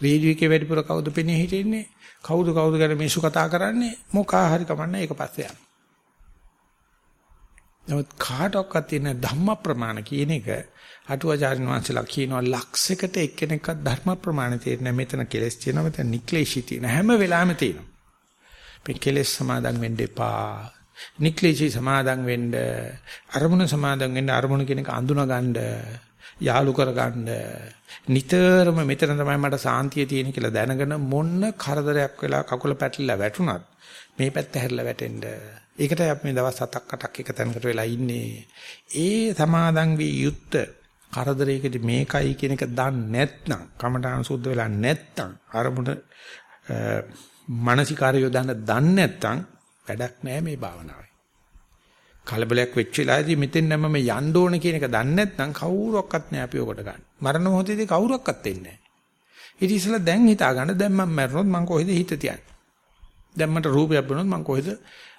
රේඩියෝ එකේ වැඩිපුර කවුද පෙනී හිටින්නේ? කවුද කවුද ගැන මිනිස්සු කතා කරන්නේ මොකා හරි කමන්නේ ඒක පස්සේ යනවා. නමුත් කාටවත් තියෙන ධම්ම ප්‍රමාණ කියන එක අටුවාචාරින් වහන්සේලා කියනවා ලක්ෂයකට එක්කෙනෙක්වත් ධර්ම ප්‍රමාණ තේරෙන්නේ මෙතන කෙලස් තියෙනවා මෙතන නික්ලේශී තියෙන හැම වෙලාවෙම තියෙනවා. මේ කෙලස් සමාදන් වෙන්න එපා. නික්ලේශී සමාදන් වෙන්න අරමුණ සමාදන් වෙන්න අරමුණ කියන එක අඳුන ගන්න යාලු කරගන්න. නිතරම මෙතන තමයි මට සාන්තිය තියෙන කියලා දැනගෙන මොන්න කරදරයක් වෙලා කකුල පැටලිලා වැටුණත් මේ පැත්ත හැරිලා වැටෙන්න. ඒකට අපි මේ දවස් 7ක් 8ක් එක තැනකට වෙලා ඉන්නේ. ඒ සමාදන් වී යුත්ත කරදරයකදී මේකයි කියන එක දන්නේ නැත්නම් කමඨාන සුද්ධ වෙලා නැත්නම් අරමුණ මානසිකාරය යොදන්න දන්නේ නැත්නම් වැඩක් නැහැ මේ භාවනාවේ. කලබලයක් වෙච්ච වෙලාවේදී මෙතෙන් නම් මම යන්න ඕන කියන එක දන්නේ නැත්නම් කවුරක්වත් නෑ අපි ඔකට ගන්න. මරණ මොහොතේදී කවුරක්වත් එන්නේ නෑ. ඊට ඉස්සෙල්ලා දැන් හිතා ගන්න දැන් මම මැරුණොත් මං කොහෙද හිත තියන්නේ? දැන් මට රූපයක් බලනොත් මං කොහෙද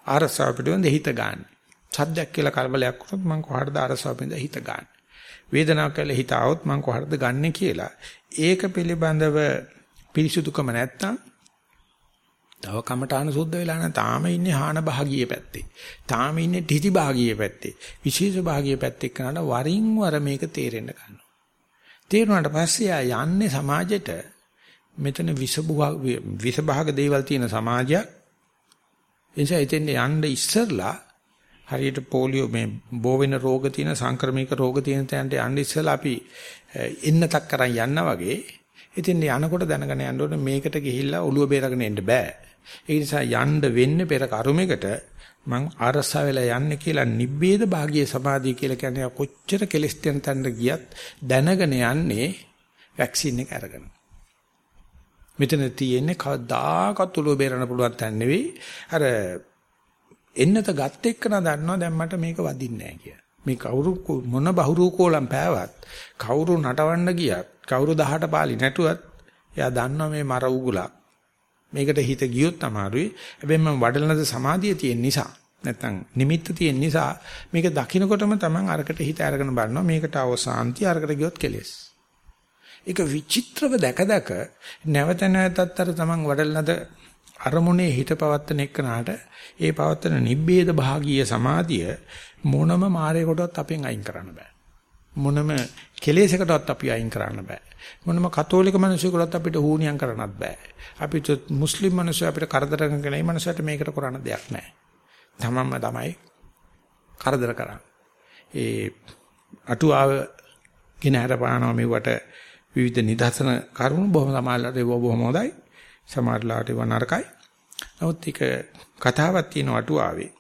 ආරසාව පිටවෙන්ද හිත ගන්න. සද්දයක් කියලා කලබලයක් වුණොත් මං කොහටද ආරසාව පිටවෙන්ද හිත ගන්න. වේදනාවක් කියලා හිත આવොත් මං කොහටද ගන්නෙ කියලා. ඒක පිළිබඳව පිරිසුදුකම නැත්තම් තව කමඨාන සුද්ධ වෙලා නැහැ. තාම ඉන්නේ හාන භාගීය පැත්තේ. තාම ඉන්නේ ඨිති භාගීය පැත්තේ. විශේෂ භාගීය පැත්තේ කරනට වරින් වර මේක තේරෙන්න ගන්නවා. තේරුණාට පස්සේ ආ යන්නේ සමාජෙට මෙතන විස විස භාග දේවල් තියෙන සමාජයක්. එනිසා එතෙන් යන්න ඉස්සරලා හරියට පොලියෝ මේ බෝ වෙන රෝග තියෙන සංක්‍රමික රෝග තියෙන තැනට යන්න ඉස්සලා අපි එන්නතක් කරන් යන්න වගේ ඉතින් යනකොට දැනගෙන යන්න ඕනේ මේකට ගිහිල්ලා ඔළුව බේරගෙන එන්න බෑ. ඒ නිසා යන්න වෙන්නේ පෙර කර්මයකට මං ආරසා වෙලා යන්නේ කියලා නිබ්බේද භාගීය සමාධිය කියලා කියන්නේ කොච්චර කෙලස් තියෙන තැනට ගියත් දැනගෙන යන්නේ වැක්සින් එක අරගෙන. මෙතන තියෙන්නේ කවදාකවත් ඔළුව බේරන්න පුළුවන් තැන නෙවෙයි. අර එන්නත ගත් එක්කන දන්නවා දැන් මට මේක වදින්නේ නැහැ කියලා. මේ කවුරු මොන බහුරු කෝලම් පෑවත් කවුරු නටවන්න ගියත් කවුරු 18 පාලි නැටුවත් එයා දන්නවා මේ මර උගුලක්. මේකට හිත ගියොත් අමාරුයි. හැබැයි මම වඩලනද සමාධිය තියෙන නිසා නැත්තම් නිමිත්ත තියෙන නිසා මේක දකින්නකොටම Taman අරකට හිත අරගෙන බලනවා මේකට අවසාන්ති අරකට ගියොත් කෙලෙස්. ඒක විචිත්‍රව දැක දැක නැවත නැවතත් අර Taman වඩලනද අරමුණේ හිත පවත්තන එක්කනට ඒ පවත්තන නිබ්බේද භාගීය සමාධිය මොනම මායයකටවත් අපෙන් අයින් කරන්න බෑ. මොනම කෙලෙසකටවත් අපි අයින් කරන්න බෑ. මොනම කතෝලික මිනිසෙකුටත් අපිට හුනියම් කරන්නත් බෑ. අපිට මුස්ලිම් මිනිස්සු අපිට කරදර කරන මේ මිනිසට මේකට කරන්න දෙයක් නැහැ. තමන්ම තමයි කරදර කරන්නේ. ඒ අටුවාව ගෙන හරපානවා මෙවට විවිධ නිදර්ශන කරුණු බොහොම සමාජලාට ඒව බොහොම හොඳයි. සමාජලාට ඒව නරකයි. නමුත් ඒක කතාවක් තියෙන අටුවාවේ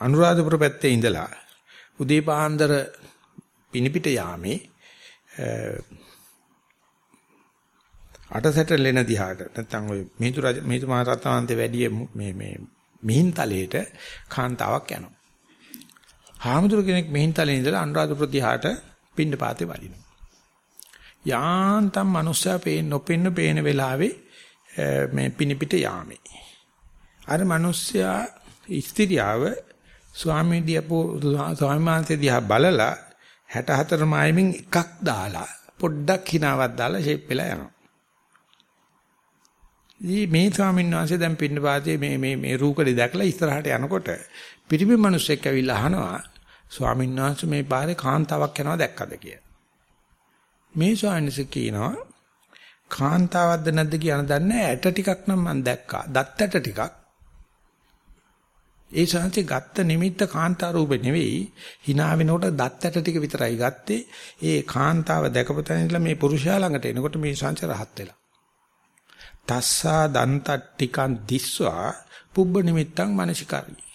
අනුරාධපුර පැත්තේ ඉඳලා උදේ පාන්දර පිනිපිට යාමේ අටසැට ලෙන දිහාට නැත්තම් ඔය මිහිඳු රජ මිහිඳු මහ රත්නාන්තේ වැඩි මේ මේ මිහින්තලේට කාන්තාවක් යනවා. හාමුදුර කෙනෙක් මිහින්තලේ ඉඳලා අනුරාධපුර දිහාට පින්න පාතේ වඩිනවා. යාන්තම් මිනිස්සයා පේන නොපෙන්න පේන වෙලාවේ මේ පිනිපිට යාමේ. අර මිනිස්සයා ස්ත්‍රියව ස්වාමී දියපෝ ස්වාමී මාංශය දිහා බලලා 64 මායමින් එකක් දාලා පොඩ්ඩක් හිනාවක් දාලා ෂේප් වෙලා යනවා. ඊ මේ ස්වාමීන් වහන්සේ දැන් පින්න පාතේ මේ මේ මේ රූකඩේ දැකලා ඉස්සරහට යනකොට පිරිමි මිනිස්සෙක් ඇවිල්ලා අහනවා ස්වාමීන් වහන්සේ මේ පාරේ කාන්තාවක් යනවා දැක්කද කියලා. මේ ස්වාමීන් කියනවා කාන්තාවක්ද නැද්ද කියන දන්නේ ඇට ටිකක් නම් මම දැක්කා. දත් ඇට ටිකක්. ඒ ශාන්ති ගත්ත නිමිත්ත කාන්තා රූපේ නෙවෙයි hina වෙනකොට දත් ඇට ටික විතරයි ගත්තේ. ඒ කාන්තාව දැකපු තැන ඉඳලා මේ පුරුෂයා ළඟට එනකොට මේ ශාන්ති රහත් වෙලා. තස්සා දන්තට්ටිකං දිස්වා පුබ්බ නිමිත්තං මනසිකාරී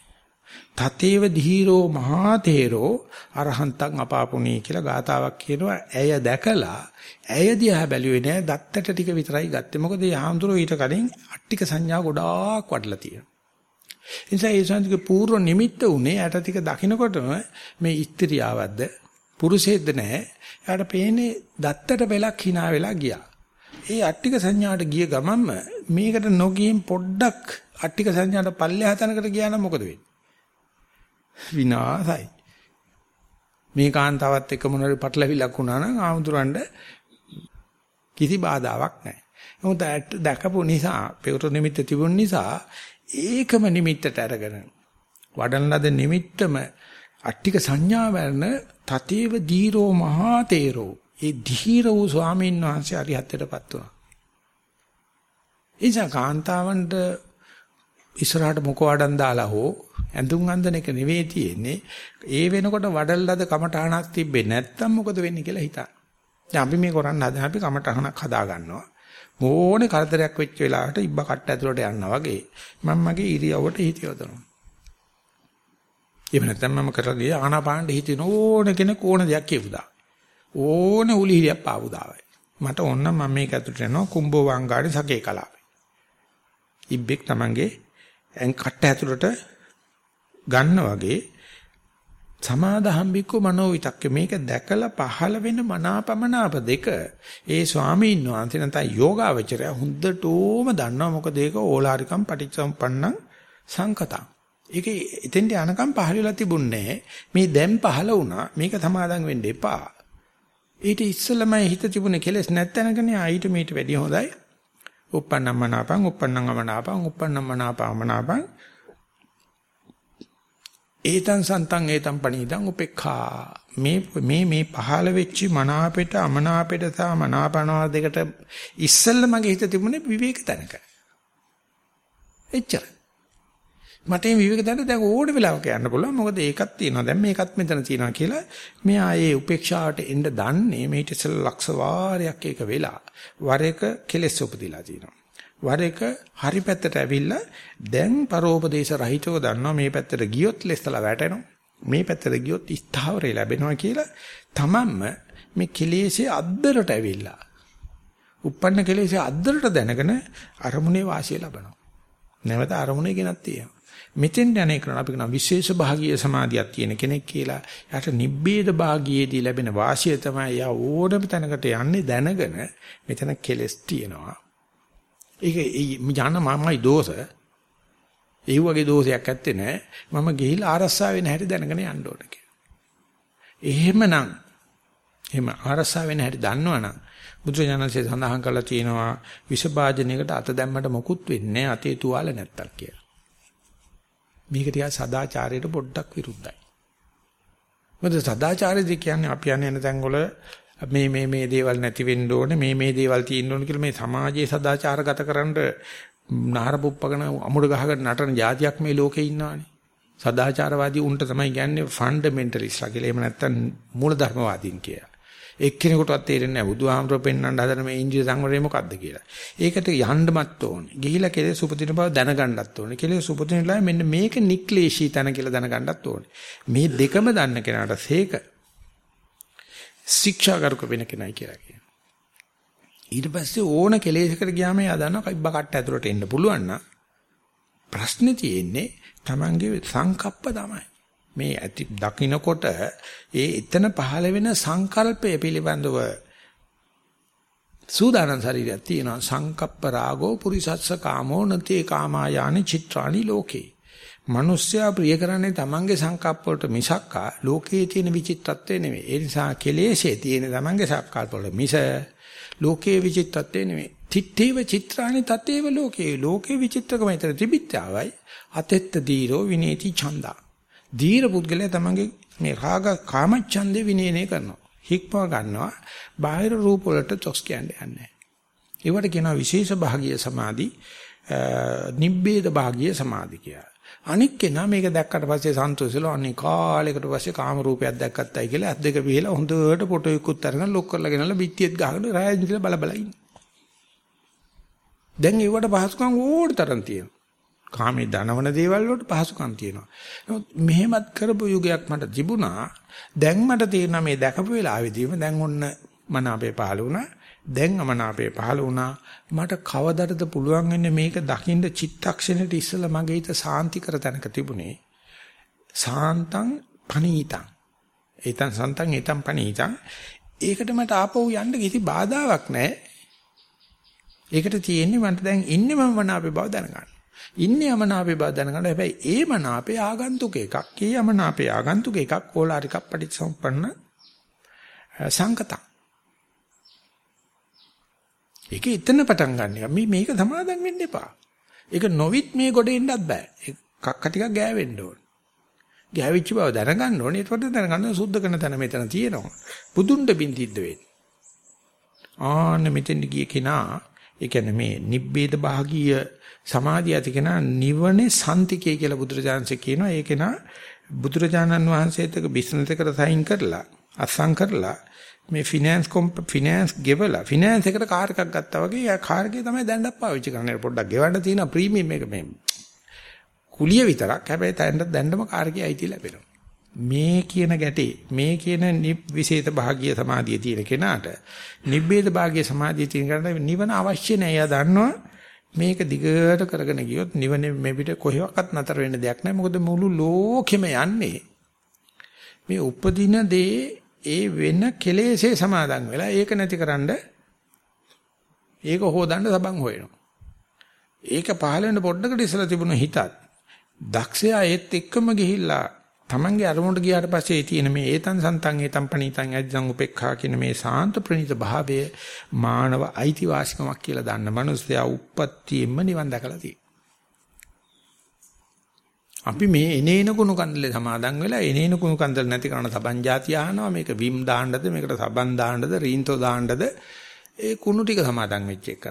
තතේව ධීරෝ මහා තේරෝ අරහන්තං අපාපුණී කියලා ගාතාවක් කියනවා. ඇය දැකලා ඇය දිහා බැලුවේ නෑ දත්තට ටික විතරයි ගත්තේ. මොකද මේ ආම්දුරෝ ඊට කලින් අට්ටික සංඥා ගොඩාක් වඩලා තියෙනවා. නිසා ඒ සංසික පූර්ව නිමිත්ත උනේ යට ටික දකින්නකොටම මේ ස්ත්‍රියාවක්ද පුරුෂයෙක්ද නැහැ. එයාට පේන්නේ දත්තට වෙලක් hina වෙලා ගියා. ඒ අට්ටික සංඥාට ගිය ගමන්ම මේකට නොගියෙන් පොඩ්ඩක් අට්ටික සංඥාට පල්ලෙහා තැනකට ගියා නම් මොකද වෙන්නේ? විනාසයි. මේ කාන්තාවත් එක්ක මොනවාරි පටලවිලක් වුණා නම් ආමුදුරන්ඩ කිසි බාධාවක් නැහැ. නමුත් දැකපු නිසා, පෙරට නිමිත්ත තිබුණ නිසා ඒකම නිමිත්තට අරගෙන වඩන ලද නිමිත්තම අට්ටික සංඥා වර්ණ තතේව දීරෝ මහා තේරෝ ඒ ධීර වූ ස්වාමීන් වහන්සේ අරිහත්ත්වයටපත් වුණා. එනිසා කාන්තාවන්ට ඉස්සරහට මොක වඩන් දාලා හෝ ඇඳුම් අඳින එක නෙවෙයි තියෙන්නේ. ඒ වෙනකොට වඩල්ලාද කමටහනක් තිබ්බේ නැත්තම් මොකද වෙන්නේ කියලා හිතා. දැන් අපි මේ කරන්න හදන අපි කමටහනක් හදා ගන්නවා. ඕනේ කරදරයක් වෙච්ච වෙලාවට ඉබ්බ කට්ට ඇතුලට යනවා වගේ මම මගේ ඉරියව්වට හිත යොදනවා. එහෙම නැත්නම් මම කරලා ආනාපානෙ හිතින ඕන කෙනෙක් ඕන දෙයක් කියපුදා. ඕන උලිහියක් පාවුදාවයි. මට ඕන මම මේක ඇතුලට යනවා කුම්බෝ වංගාඩි සකේ කලාවේ. ඉබ්බෙක් Tamange ඇන් කට්ට ඇතුලට ගන්න වගේ සමාදහම් බික්කෝ මනෝ විතක්ක. මේක දැකලා පහළ වෙන මනාපමනාප දෙක. ඒ ස්වාමීන් වහන්සේ නැත්නම් යෝගාවචරය හොඳටම දන්නවා මොකද ඒක ඕලාරිකම් පටිච්චසම්පන්නං සංකතං. ඒක එතෙන්ට යනකම් පහළ වෙලා තිබුණේ මේ දැන් පහළ වුණා. මේක සමාදම් වෙන්න එපා. ඊට ඉස්සෙල්ලමයි හිත තිබුණේ කෙලස් නැත්තනකනේ ආයිට මේට වැඩිය හොඳයි. uppannammanapam uppannammanapam uppannammanapammanapam ඒතං සන්තං ඒතං පණීදං උපේක්ඛා. මේ මේ මේ පහළ වෙච්ච මනාපෙට අමනාපෙට සහ මනාපනවා දෙකට ඉස්සෙල්ල මගේ හිත තිබුණේ විවේක තැනක. එච්චර මට මේ විවේක තැනට දැන් ඕන වෙලාවක යන්න පුළුවන්. මොකද ඒකක් තියෙනවා. දැන් මේකත් මෙතන තියෙනවා කියලා මෙයා ඒ උපේක්ෂාවට එන්න දන්නේ. මේට ඉස්සෙල්ල ලක්ෂ වාරයක් ඒක වෙලා. වර එක කෙලෙස් උපදිලා තියෙනවා. වර එක හරි පැත්තට ඇවිල්ලා දැන් පරෝපදේශ රහිතව දන්නවා මේ පැත්තට ගියොත් ලෙස්සලා වැටෙනවා. මේ පැත්තට ගියොත් ස්ථාවරය ලැබෙනවා කියලා තමන්ම මේ කෙලෙස්ේ අද්දරට ඇවිල්ලා. uppන්න කෙලෙස්ේ අද්දරට දැනගෙන අරමුණේ වාසිය ලබනවා. නැවත අරමුණේ ගෙනත් තියෙනවා. මෙතෙන් යන්නේ කරන අපි කියන විශේෂ භාගීය සමාධියක් තියෙන කෙනෙක් කියලා. යාට නිබ්බේද භාගියේදී ලැබෙන වාසිය තමයි යා ඕනම තැනකට යන්නේ දැනගෙන මෙතන කෙලස් තියෙනවා. ඒක යන මමයි දෝෂ. ඒ වගේ දෝෂයක් ඇත්තේ නැහැ. මම ගිහිල්ලා ආරස්සා වෙන හැටි දැනගෙන යන්න ඕන කියලා. එහෙමනම් එහෙම ආරස්සා වෙන හැටි දන්නවනම් බුදුරජාණන්සේ සඳහන් කරලා තියෙනවා විෂ භාජනයකට අත දැම්මට මොකුත් වෙන්නේ අතේ තුවාල නැත්තක් කියලා. මේක ටිකක් සදාචාරයට පොඩ්ඩක් විරුද්ධයි. මොකද සදාචාරයේදී කියන්නේ අපි යන්නේ යන තැන්වල මේ මේ මේ දේවල් නැති වෙන්න ඕනේ මේ මේ දේවල් තියෙන්න ඕනේ කියලා මේ සමාජයේ සදාචාරගත කරන්න නහර පුප්පගෙන අමුඩ ගහගෙන නටන જાතියක් මේ ලෝකේ ඉන්නවානේ සදාචාරවාදී උන්ට තමයි කියන්නේ ෆන්ඩමෙන්ටලිස්ට්ලා කියලා එහෙම නැත්නම් මූලධර්මවාදීන් කියලා එක්කෙනෙකුටවත් තේරෙන්නේ නැහැ බුදුහාමරෝ පෙන්වන්න හදන මේ ඉන්ද්‍රිය සංවරය මොකද්ද කියලා. ඒකට යන්නමත් ඕනේ. ගිහිලා කෙලෙස් උපදින බව දැනගන්නත් ඕනේ. කෙලෙස් උපදිනලා මෙන්න මේක නික්ලේශී තන කියලා දැනගන්නත් ඕනේ. මේ දෙකම දන්න කෙනාට සේක ශික්ෂාගරුක වෙන කෙනයි කියලා කියනවා. ඊට පස්සේ ඕන කෙලෙසකට ගියාම එයා දන්නවා කයිබ්බ කට්ට ඇතුලට එන්න පුළුවන් නම් ප්‍රශ්නේ තියෙන්නේ Tamange සංකප්ප තමයි. මේ ඇති දකින්නකොට ඒ එතන පහළ වෙන සංකල්පය පිළිබඳව සූදානම් ශරීරයක් තියෙනවා සංකප්ප රාගෝ පුරිසස්ස කාමෝ නතේ කාමායානි චිත්‍රානි ලෝකේ මිනිස්සයා ප්‍රිය කරන්නේ තමන්ගේ සංකප්ප වලට මිසක්කා ලෝකයේ තියෙන විචිත්තත්වේ නෙවෙයි. ඒ නිසා කෙලෙසේ තියෙන තමන්ගේ සංකල්ප වල මිස ලෝකයේ විචිත්තත්වේ නෙවෙයි. තිත්තේව චිත්‍රානි තතේව ලෝකේ. ලෝකේ විචිත්‍රකම විතර තිබිච්චාවයි අතෙත්ත දීරෝ විනේති ඡන්දා. දීර පුද්ගලයා තමන්ගේ මේ රාග කාමච්ඡන්දේ විනේනේ කරනවා. හික්මව ගන්නවා. බාහිර රූප වලට තොස් කියන්නේ නැහැ. ඒවට කියනවා විශේෂ භාගීය සමාධි නිබ්බේද භාගීය සමාධි කියලා. අනික් කෙනා මේක දැක්කට පස්සේ සන්තෝෂෙල අනේ කාලයකට පස්සේ කාම රූපයක් දැක්කත්තයි කියලා ඇස් දෙක පිහලා හොඳට ෆොටෝ එකකුත් අරගෙන ලොක් කරලා ගෙනල්ලා පිටියෙත් ගහගෙන රායන් කියලා බල බල ඉන්නේ. දැන් ඒවට පහසුකම් ඕන තරම් තියෙනවා. කාමේ දනවන දේවල් වලට පහසුකම් තියෙනවා. නමුත් මෙහෙමත් කරපු යුගයක් මට තිබුණා. දැන් මට තේරෙනවා මේ දැකපු වෙලාවෙදීම දැන් ඔන්න මන අපේ පහළ වුණා. දැන් අමනාපේ පහළ වුණා. මට කවදටද පුළුවන් වෙන්නේ මේක දකින්න චිත්තක්ෂණයට ඉස්සලා මගේ හිත සාන්ති කර තැනක තිබුණේ? සාන්තං පනීතං. ඒතං සන්තං ඒතං පනීතං. ඒකට මට ආපහු යන්න කිසි බාධාවක් නැහැ. ඒකට තියෙන්නේ මට දැන් ඉන්නේ මම මනාපේ බව දැනගන්න. ඉන්නේ යමනාපේ බව දැනගන්න. හැබැයි ඒ මනාපේ ආගන්තුක එකක්. ඒ යමනාපේ ආගන්තුක එකක් ඕලාරිකක් පටිච්චසමුප්පන්න සංකතං. ඒක එතන පටන් ගන්න එක. මේ මේක සමාදම් වෙන්න එපා. ඒක නොවිත් මේ ගොඩ එන්නත් බෑ. කක්ක ටිකක් ගෑවෙන්න ඕන. ගෑවිච්ච බව දැනගන්න ඕනේ. ඒකට දැනගන්න සුද්ධ කරන තැන මෙතන තියෙනවා. බුදුන්ට බින්දිද්ද වෙන්නේ. ආන්න මෙතෙන් ගිය කෙනා ඒ කියන්නේ මේ නිබ්බේද භාගීය සමාධිය ඇති කෙනා නිවනේ සම්තිකේ කියලා බුදුරජාණන්සේ කියනවා. ඒ කෙනා බුදුරජාණන් වහන්සේත් එක්ක බිස්නස් එකට සයින් කරලා අත්සන් කරලා මේ ෆිනෑන්ස් ෆිනෑන්ස් ගෙවලා ෆිනෑන්ස් එකට කාර් එකක් ගත්තා වගේ යා කාර් එකේ තමයි දැන්ඩක් පාවිච්චි කරන්නේ පොඩ්ඩක් ගෙවන්න තියෙන ප්‍රීමියම් එක මේ කුලිය විතරක් හැබැයි දැන්ඩ දැන්ඩම කාර් එකේ අයිති ලැබෙනවා මේ කියන ගැටේ මේ කියන විශේෂ භාගීය සමාධිය තියෙන කෙනාට නිබ්බේද භාගීය සමාධිය තියෙන කෙනාට නිවන අවශ්‍ය නැහැ. එයා දන්නවා මේක දිගට කරගෙන ගියොත් නිවනේ මේ පිට කොහෙවත් නතර වෙන්න දෙයක් නැහැ. මොකද මුළු ලෝකෙම යන්නේ මේ උපදින දේ ඒ වෙන කෙලෙසේ සමාදන් වෙලා ඒක නැතිකරන්න ඒක හොදන්න සබන් හොයනවා. ඒක පහළ වෙන පොඩ්ඩකට ඉස්සලා තිබුණ හිතත් දක්ෂයා ඒත් එක්කම ගිහිල්ලා තමන්ගේ අරමුණට ගියාට පස්සේ තියෙන මේ ඒතන් සන්තන් ඒතන් පණීතන් ඇද්දන් උපේක්ඛා කියන මේ සාන්ත ප්‍රණීත භාවය මානව අයිතිවාසිකමක් කියලා දන්න මනුස්සයා උප්පත්තියෙම නිවන් දැකලා තියෙනවා. අපි මේ එනේන කුණු කන්දලේ සමාදන් වෙලා එනේන කුණු කන්දල නැති කරන සබන් જાති අහනවා මේක විම් දාන්නද මේකට සබන් දාන්නද රීන්තෝ දාන්නද? ඒ කුණු ටික සමාදන් වෙච්ච එක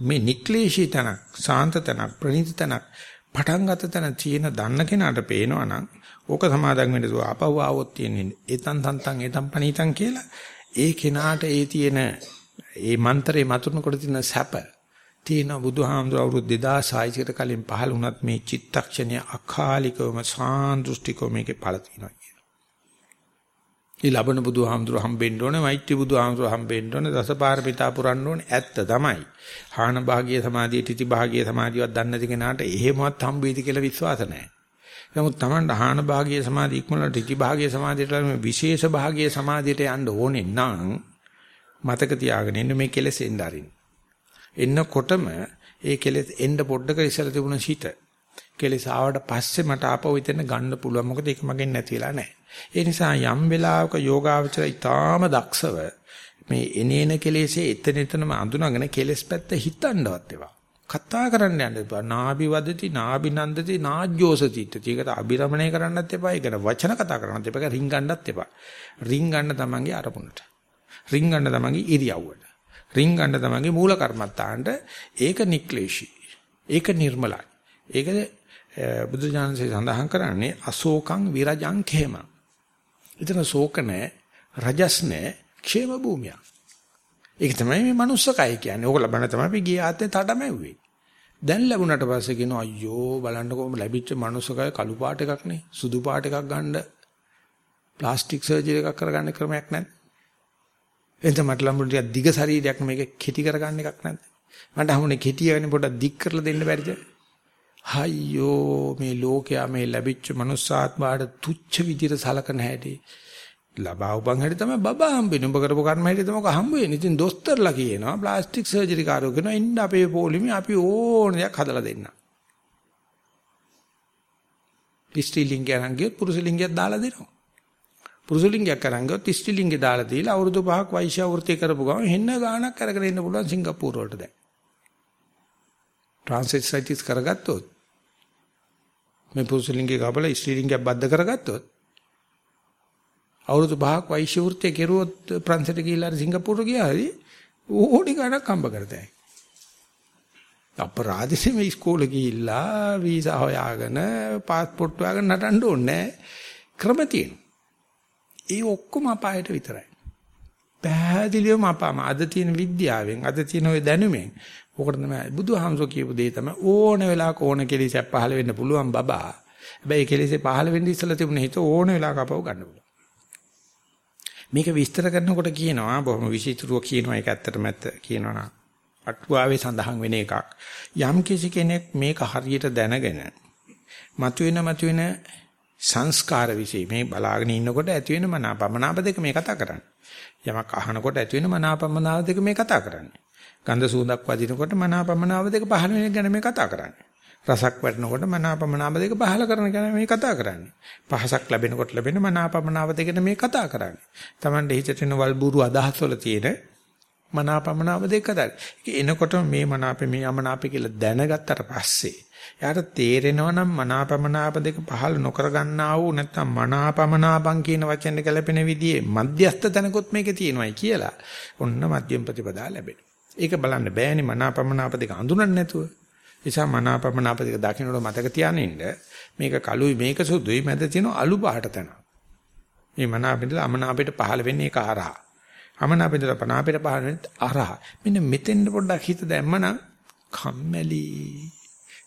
මේ නික්ලේශී තනක් සාන්ත තනක් ප්‍රණීත තනක් පටන් ගත තන තියෙන දන්න කෙනාට පේනවා නම් ඕක සමාදන් වෙන්න දුව ආපහු ආවොත් තියෙන්නේ ඒතන් තන්තන් ඒතන් පණීතන් කියලා. ඒ කෙනාට ඒ තියෙන ඒ මන්ත්‍රේ මතුරුනකොට තියෙන සැප තියෙන බුදුහාමුදුර අවුරුදු 2600කට කලින් පහළ වුණත් මේ චිත්තක්ෂණය අකාලිකවම සාන්දෘෂ්ටිකව මේකේ පළ තියෙනවා කියන. ඒ ලබන බුදුහාමුදුර හම්බෙන්න ඕනේ, මෛත්‍රී බුදුහාමුදුර හම්බෙන්න ඕනේ, දසපාරමිතා පුරන්න ඕනේ. ඇත්ත තමයි. හාන භාගීය සමාධිය, තිති භාගීය සමාධියවත් දන්නේ නැති කෙනාට එහෙමවත් හම්බෙයිද කියලා විශ්වාස නැහැ. නමුත් Taman හාන භාගීය සමාධිය ඉක්මනට තිති භාගීය සමාධියට මේ විශේෂ භාගීය සමාධියට යන්න ඕනේ නම් මතක තියාගෙන ඉන්න මේ කෙලෙස් එන්න අරින්න. එන්නකොටම ඒ කෙලෙස් එන්න පොඩ්ඩක ඉස්සලා තිබුණ සිට කෙලෙස් ආවට පස්සේ මට ආපහු හිතෙන්න ගන්න පුළුවන් මොකද ඒක මගෙන් නැතිලා නැහැ. ඒ නිසා යම් වෙලාවක යෝගාවචර ඊටාම දක්ෂව මේ එනේන කෙලෙසේ එතන එතනම අඳුනගෙන කෙලෙස් පැත්ත හිතන්නවත් ඒවා. කතා කරන්න යන්න එපා. නාභි වදති, නාභි නන්දති, නාජ්ජෝසති. ඒකට අභිරමණය කරන්නත් එපා. ඒකට වචන කතා කරන්නත් එපා. රින් ගන්නත් එපා. රින් ගන්න තමන්ගේ අරමුණට. රින් ගන්න තමන්ගේ ඉරියව්වට. රින් ගන්න තමන්ගේ මූල කර්මත්තාන්ට ඒක නික්ලේශී. ඒක නිර්මලයි. ඒක බුදු දානසේ සඳහන් කරන්නේ අශෝකං විරජං khema. එතන ශෝක නැහැ, රජස් නැහැ, ക്ഷേම භූමියක්. ඒක තමයි මේ මනුස්ස කය කියන්නේ. ඕක ලබන්න තමයි අපි ගිය ආත්මේ තඩමැව්වේ. දැන් ලැබුණට පස්සේ කියනවා අයියෝ බලන්නකො ලැබිච්ච මනුස්ස කය කළු පාට එකක් නේ. සුදු පාට එකක් ගන්න ප්ලාස්ටික් සර්ජරි එකක් කරගන්න ක්‍රමයක් නැද්ද? එතන මට ලම්බුන ටික දිග ශරීරයක් මේක කෙටි කරගන්න එකක් නැද්ද? මට හමුනේ කෙටි වෙන්නේ පොඩ්ඩක් දික් කරලා දෙන්න බැරිද? හයියෝ මේ ලෝකයා මේ ලැබිච්ච මනුස්සාත්මාට තුච්ච විදිහට සලකන හැටි ලබා උපන් හැටි තමයි බබා හම්බෙන්නේ. උඹ කරපු කර්ම හැටි තමයි හම්බ වෙන්නේ. ඉතින් දොස්තරලා කියනවා ප්ලාස්ටික් සර්ජරි කාරෝ කියනවා එන්න අපේ පොලිමේ අපි ඕන දෙයක් හදලා දෙන්න. ස්ත්‍රී ලිංගය නම් ගියොත් පුරුෂ ලිංගයක් දාලා දෙනවා. පුරුෂ ලිංගයක් අරන් ගියොත් ස්ත්‍රී ලිංගේ දාලා දීලා අවුරුදු 5ක් වෛශ්‍ය වෘත්ති කරපු ගමන් හෙන්න ගාණක් අරගෙන ඉන්න පුළුවන් සිංගප්පූර වලට දැන්. ට්‍රාන්ස්ලේට්ස් කරගත්තොත් මේ පුරුෂ ලිංගේ කපල ස්ත්‍රී ලිංගයක් බද්ධ කරගත්තොත් අවුරුදු 5ක් වෛශ්‍ය වෘත්තිය කෙරුවොත් ප්‍රංශයට ගිහිල්ලා සිංගප්පූරු ගියාදී ඕඩි ගණක් හම්බ කරතයි. අපරාධෙ මේ ඉස්කෝලේ ගිහිල්ලා වීසා හොයාගෙන પાස්පෝර්ට් හොයාගෙන නටන්න ඕනේ ක්‍රම තියෙනවා. ඒ ඔක්කොම අපායට විතරයි. පැහැදිලිවම අපාම අද තියෙන විද්‍යාවෙන් අද තියෙන ওই දැනුමෙන් ඕකට තමයි බුදුහාමසෝ කියපු දේ තමයි ඕන වෙලාවක ඕන කෙලෙසක් පහළ වෙන්න පුළුවන් බබා. හැබැයි ඒ කෙලෙසේ පහළ වෙන්න ඉස්සලා තිබුණ හිත ඕන වෙලාවක අපව ගන්න පුළුවන්. මේක විස්තර කරනකොට කියනවා බොහොම විචිත්‍රව කියනවා ඒක ඇත්තටම ඇත්ත කියනවා නම් අටුවාවේ සඳහන් වෙන එකක්. යම් කිසි කෙනෙක් මේක හරියට දැනගෙන මතුවෙන මතුවෙන සංස්කාර વિશે මේ බලාගෙන ඉන්නකොට ඇති වෙන මනාපමනාප දෙක මේ කතා කරන්නේ. යමක් අහනකොට ඇති වෙන මනාපමනාප දෙක මේ කතා කරන්නේ. ගන්ධ සූඳක් වදිනකොට මනාපමනාප දෙක පහළ වෙන ගැන මේ කතා කරන්නේ. රසක් වටනකොට මනාපමනාප දෙක පහල කරන ගැන මේ කතා කරන්නේ. පහසක් ලැබෙනකොට ලැබෙන මනාපමනාප දෙකට මේ කතා කරන්නේ. Tamande හිතට එන වල්බුරු අදහස් වල තියෙන මනාපමනාප දෙක කතා. එනකොට මේ මනාපේ මේ අමනාපේ කියලා දැනගත්තට පස්සේ එයාට තේරෙනවා නම් මනාපමනාප දෙක පහල නොකර ගන්නා වූ නැත්නම් මනාපමනාපං කියන වචන ගැලපෙන විදිහේ මධ්‍යස්ත තැනකොත් මේකේ තියෙනවායි කියලා. ඔන්න මධ්‍යම ප්‍රතිපදා ලැබෙනවා. ඒක බලන්න බෑනේ මනාපමනාප දෙක අඳුනන්නේ නැතුව. නිසා මනාපමනාප දෙක දකින්නට මතක තියානින්න මේක කළුයි මේක සුදුයි මැද තියෙන අලු පාට තන. මේ මනාපෙන්ද අමනාපෙට පහළ වෙන්නේ ඒක හරහා. අමනාපෙන්ද පනාපෙට පහළ වෙන්නේ අරහා. මෙන්න මෙතෙන් පොඩ්ඩක් හිත දැම්මනම් කම්මැලි,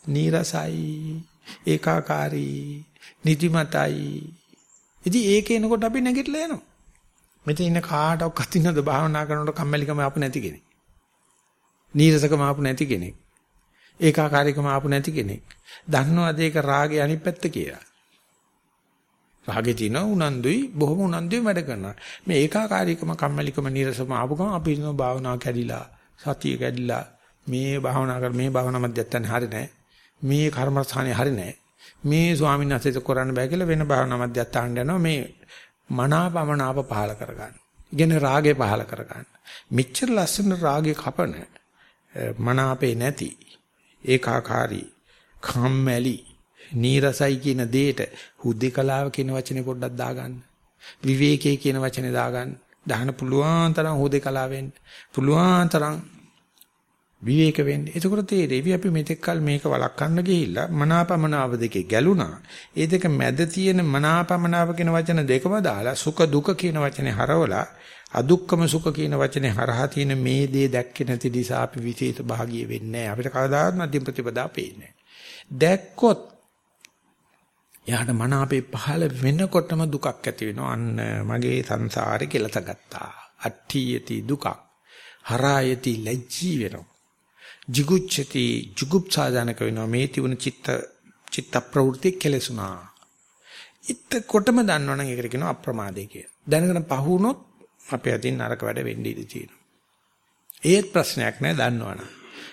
නීරසයි, ඒකාකාරී, නිදිමතයි. ඉතින් ඒක එනකොට අපි නැගිටලා යනවා. මෙතන ඉන්න කාටවත් ඉන්නද භාවනා කරනකොට කම්මැලිකම ආපු නැති කෙනෙක්. නීරසකම ආපු නැති කෙනෙක්. ඒකාකාරීකම ආපු නැති කෙනෙක්. දන්නවද ඒක රාගේ අනිත් පැත්ත කියලා? රාගේ තියෙන උනන්දුයි බොහොම උනන්දුයි වැඩ කරනවා. මේ ඒකාකාරීකම කම්මැලිකම නීරසම ආපු ගමන් අපි හිතනවා භාවනාව කැඩිලා, සතිය කැඩිලා, මේ භාවනා කර මේ භාවනා මැදයන් හරි නැහැ. මේ කර්මස්ථානේ හරි නැහැ. මේ ස්වාමීන් වහන්සේට කරන්න බෑ කියලා වෙන භාවනා මධ්‍යස්ථානට යනවා මේ මනාපමනාප පහල කරගන්න. ඉගෙන රාගේ පහල කරගන්න. මෙච්චර ලස්සන රාගේ කපන මනාපේ නැති ඒකාකාරී කම්මැලි නීරසයි කියන දෙයට හුදේකලාව කියන වචනේ පොඩ්ඩක් දාගන්න. විවේකයේ කියන වචනේ දාගන්න. දහන පුළුවන් තරම් හුදේකලාවෙන් පුළුවන් තරම් විවේක වෙන්නේ. එතකොට තේරෙවි අපි මෙතෙක් කල මේක වළක්වන්න ගිහිල්ලා මනාපමනාව දෙකේ ගැලුණා. ඒ දෙක මැද තියෙන මනාපමනාව කියන වචන දෙකම දාලා සුඛ දුක කියන වචනේ හරවලා අදුක්කම සුඛ කියන වචනේ හරහා තියෙන මේ දේ දැක්කේ නැති නිසා අපි විශේෂ භාගිය වෙන්නේ නැහැ. අපිට කවදාවත් මධ්‍යම ප්‍රතිපදා පේන්නේ දැක්කොත් එයාට මන අපේ පහළ වෙනකොටම දුකක් ඇති වෙනවා. අන්න මගේ සංසාරේ කෙලස ගත්තා. අට්ඨියති දුකක්. හරායති ලැජ්ජී වෙනවා. Jigucchati jugupsාජනක වෙනවා. මේ තිබුණ චිත්ත චිත්ත ප්‍රවෘත්ති කෙලසුනා. ඉත්තකොටම දන්නවනම් ඒකට කියනවා අප්‍රමාදේ කියලා. දැනගෙන පහුනොත් අපේ අතින් නරක වැඩ වෙන්න ඉඩ තියෙනවා. ඒත් ප්‍රශ්නයක් නෑ දන්නවනම්.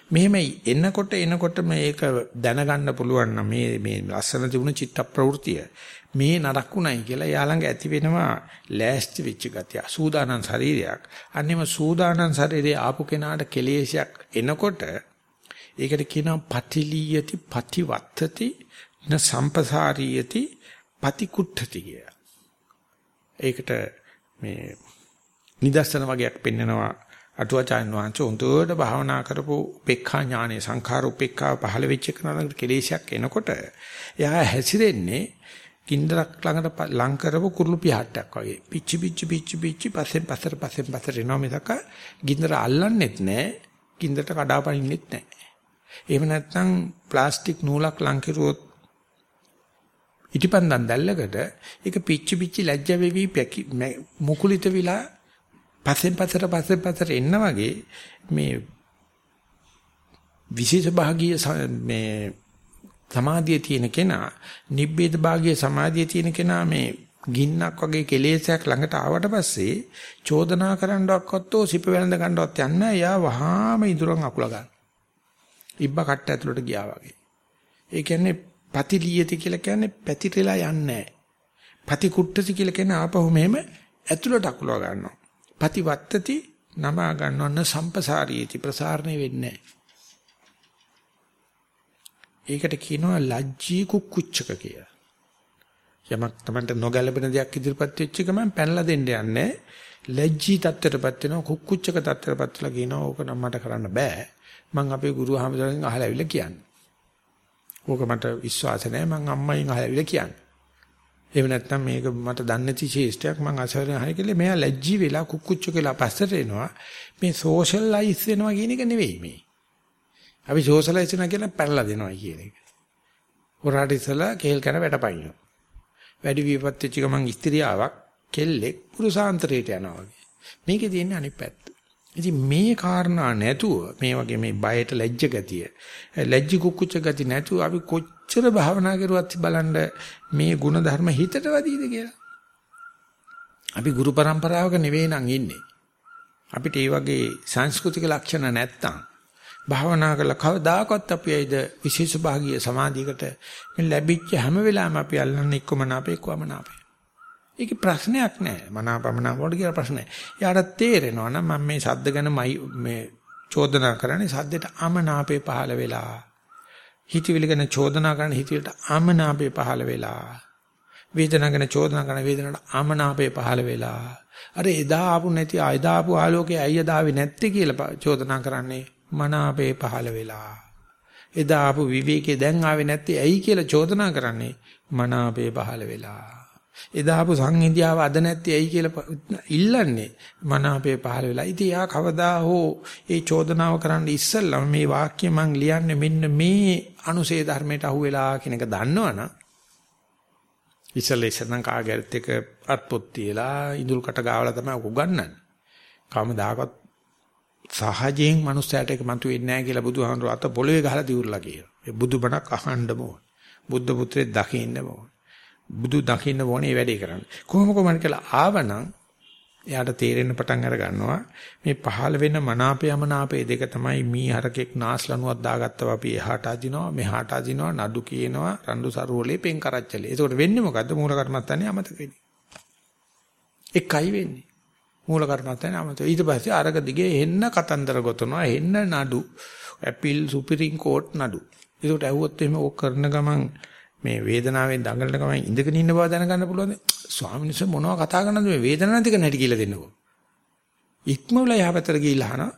මෙහෙම එනකොට එනකොට මේක දැනගන්න පුළුවන් නම් මේ මේ ලස්සන තිබුණ චිත්ත ප්‍රවෘතිය මේ නරකුණයි කියලා යාළඟ ඇති වෙනවා ලෑස්ති වෙච්ච ගතිය සූදානම් ශරීරයක් අන්නේම සූදානම් ශරීරයේ ආපු කෙනාට කෙලේශයක් එනකොට ඒකට කියනවා පටිලියති පටිවත්තති න සම්පසාරියති පටිකුට්ඨති කිය. ඒකට මේ නිදර්ශන වගේක් පෙන්නනවා අටුවාචාන් වහන්සේ උන්ටට භාවනා කරපු උපේක්ඛා ඥානෙ සංඛාර උපේක්ඛා පහළ වෙච්ච කෙනාට කෙලේශයක් එනකොට එයා හැසිරෙන්නේ කින්දරක් ළඟට ලං කරපු කුරුළු පිහාට්ටක් වගේ. පිච්චි පිච්චි පිච්චි පිච්චි පස්සෙන් පස්සට පස්සෙන් පස්සට එනවා මිසක ගින්දර අල්ලන්නෙත් නැහැ ගින්දරට කඩාපනින්නෙත් නැහැ එහෙම නැත්නම් ප්ලාස්ටික් නූලක් ලං කෙරුවොත් ඉටිපන්දන් දැල්ලකට ඒක පිච්චි පිච්චි ලැජ්ජ වෙවි මුකුලිත විලා පස්සෙන් පස්සට පස්සෙන් පස්සට එන්න වගේ මේ විශේෂ භාගීය මේ සමාධිය තියෙන කෙනා නිබ්බේද භාගීය සමාධිය තියෙන කෙනා මේ ගින්නක් වගේ කෙලෙසයක් ළඟට ආවට පස්සේ චෝදනා කරන්නවක්වත් ඕ සිප වෙනඳ ගන්නවත් යන්න එයා වහාම ඉදුරන් අකුල ගන්න. ඉබ්බ කට්ට ඇතුළට ගියා වගේ. ඒ කියන්නේ පතිලියති කියලා කියන්නේ පැතිරලා යන්නේ නැහැ. පති කුට්ටති කියලා කියන්නේ ආපහු මෙහෙම ඇතුළට අකුල ගන්නවා. පතිවත්තති නමා ගන්නවන්න සම්පසාරීති ප්‍රසාරණය වෙන්නේ ඒකට කියනවා ලැජ්ජී කුක්කුච්චක කියලා. යමක් Tamanට නොගැලපෙන දෙයක් ඉදිරිපත් වෙච්ච ගමන් පැනලා දෙන්න යන්නේ ලැජ්ජී තත්ත්වයටපත් වෙනවා කුක්කුච්චක තත්ත්වයටපත් වෙලා කියනවා ඕක නම් මට කරන්න බෑ. මං අපේ ගුරු හාමුදුරන්ගෙන් අහලා ඇවිල්ලා කියන්නේ. ඕක මට විශ්වාස නැහැ මං අම්මයින් අහලා ඇවිල්ලා කියන්නේ. එහෙම නැත්නම් මේක මට දන්නේ නැති ශේෂ්ඨයක් මං අසරණ හරි කියලා මෙයා ලැජ්ජී වෙලා කුක්කුච්චු කියලා පස්සට එනවා මේ සෝෂලයිස් වෙනවා කියන එක නෙවෙයි මේ අපි ජෝසලා ඉස්සන කියලා පැනලා දෙනවා කියන එක. හොරාට ඉස්සලා කේල් කරන වැටපයින්න. වැඩි විපත් වෙච්ච ගමන් ස්ත්‍රියාවක් කෙල්ලෙක් පුරුෂාන්තරයට යනවා වගේ. මේකේ තියෙන අනිත් පැත්ත. ඉතින් මේ කාරණා නැතුව මේ වගේ මේ බයට ලැජ්ජ ගතිය, ලැජ්ජ කුකුච්ච ගති නැතුව අපි කොච්චර භාවනා කරුවත් බලන්න මේ ಗುಣ ධර්ම හිතට වදීද කියලා. අපි ගුරු પરම්පරාවක නෙවෙයි නම් ඉන්නේ. අපිට මේ වගේ සංස්කෘතික ලක්ෂණ නැත්තම් භාවනා කළා කවදාකවත් අපි ඇයිද විශේෂ භාගීය සමාධියකට මේ ලැබිච්ච හැම වෙලාවෙම අපි අල්ලන්නේ එක්කම නාපේ එක්කම නාපේ. ඒකේ ප්‍රශ්නයක් නැහැ. මනාපමනා වලට කියලා ප්‍රශ්නයක්. යාට තේරෙනවා නම් මම මේ සද්ද ගැන මේ චෝදනා කරන්නේ සද්දෙට අමනාපේ පහළ වෙලා. හිතවිලි ගැන චෝදනා කරන හිතවිලට අමනාපේ පහළ වෙලා. වේදනා ගැන චෝදනා කරන වේදනට අමනාපේ පහළ වෙලා. අර එදා ආපු නැති එදා ආපු ආලෝකයේ අයිය දාවේ නැත්තේ කියලා චෝදනා කරන්නේ මනාපේ පහළ වෙලා. එදා ආපු විවේකේ දැන් ආවේ නැත්තේ ඇයි කියලා චෝදනා කරන්නේ මනාපේ පහළ වෙලා. එදා ආපු සංහිඳියාව අද නැත්තේ ඇයි කියලා ඉල්ලන්නේ මනාපේ පහළ වෙලා. ඉතින් යා කවදා හෝ ඒ චෝදනාව කරන්න ඉස්සෙල්ලා මේ වාක්‍ය මං ලියන්නේ මෙන්න මේ අනුසේ ධර්මයට අහුවෙලා කියන එක දන්නවනම් ඉස්සෙල්ලා ඉස්සෙල්ලා කාගෑරත් එක අත්පොත් තියලා ඉඳුල් කට ගාවලා තමයි උගන්වන්නේ. කවමදාකවත් සහජයෙන් මනුස්සයට එක මතුවෙන්නේ නැහැ කියලා බුදුහාමුදුරුවෝ අත පොළවේ ගහලා දිවුරලා කියනවා. ඒ බුදුබණක් අහන්නම ඕන. බුද්ධ පුත්‍රයෙක් දකින්නම ඕන. බුදු දකින්න ඕනේ වැඩේ කරන්න. කොහොම කොහමද කියලා ආවනම් එයාට තේරෙන්න පටන් අර ගන්නවා මේ පහළ වෙන මනාපයමනාපේ දෙක තමයි මී හරකෙක් නාස්ලනුවක් දාගත්තව අපි එහාට අදිනවා මෙහාට අදිනවා නඩු කියනවා රණ්ඩු සරුවලේ පෙන් කරච්චලේ. ඒකට වෙන්නේ මොකද්ද? මූල කර්මස්ථානේ අමතක වෙන්නේ. එකයි වෙන්නේ. මූල කර්මස්ථානේ අමතක. ඊට පස්සේ අරක දිගේ එන්න කතන්දර ගොතනවා එන්න නඩු. ඇපිල් සුපිරිම් කෝට් නඩු. ඒකට ඇහුවොත් එහෙම ඕක කරන ගමන් මේ වේදනාවෙන් දඟලන ගමන් ඉඳගෙන ඉන්න බව දැනගන්න පුළුවන්ද? ස්වාමීන් වහන්සේ මොනවද කතා කරනද මේ වේදනාව නැති කරන්න හැටි කියලා දෙන්නකෝ. ඉක්මවල යහපතට ගිහිල්ලා අහනවා.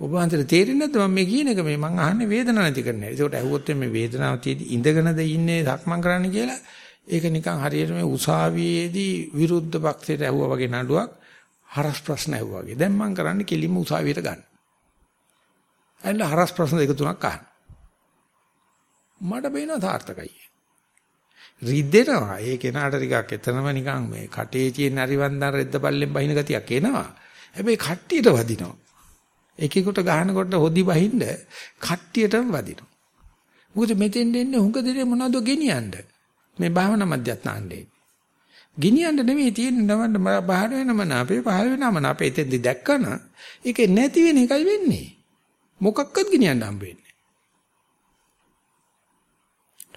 ඔබ අන්තර තේරෙන්නේ නැද්ද මම මේ කියන එක මේ මං අහන්නේ වේදනාව නැති කරන්න. ඒකට ඇහුවොත් මේ වේදනාව තියදී ඉඳගෙනද ඉන්නේ සක්මන් කරන්න කියලා ඒක නිකන් හරියට මේ උසාවියේදී විරුද්ධ පක්ෂයට ඇහුවා වගේ නඩුවක් හරස් ප්‍රශ්න ඇහුවා වගේ. දැන් මං කරන්නේ කෙලින්ම උසාවියට ගන්න. ඇන්න හරස් ප්‍රශ්න දෙක තුනක් අහන්න. මට බේනවා සාර්ථකයි. රිද්දෙනවා. ඒ කෙනාට ටිකක් එතනම නිකන් මේ කටේ තියෙන හරිවන්දන රෙද්ද පල්ලෙන් බහින ගතියක් එනවා. හැබැයි කට්ටියට වදිනවා. එකෙකුට ගහනකොට හොදි බහින්න කට්ටියටම වදිනවා. මොකද මෙතෙන් දෙන්නේ හුඟ දෙනේ මොනවද ගෙනියන්න? මේ භාවනා මධ්‍යස්ථානයේ. ගෙනියන්න නෙමෙයි තියෙන්නේ නමන්න බාහිර වෙනම නාපේ පහල වෙනම නාපේ එතෙන්දි දැක්කන ඒක නැති වෙන එකයි වෙන්නේ. මොකක්වත් ගෙනියන්න හම්බ වෙන්නේ.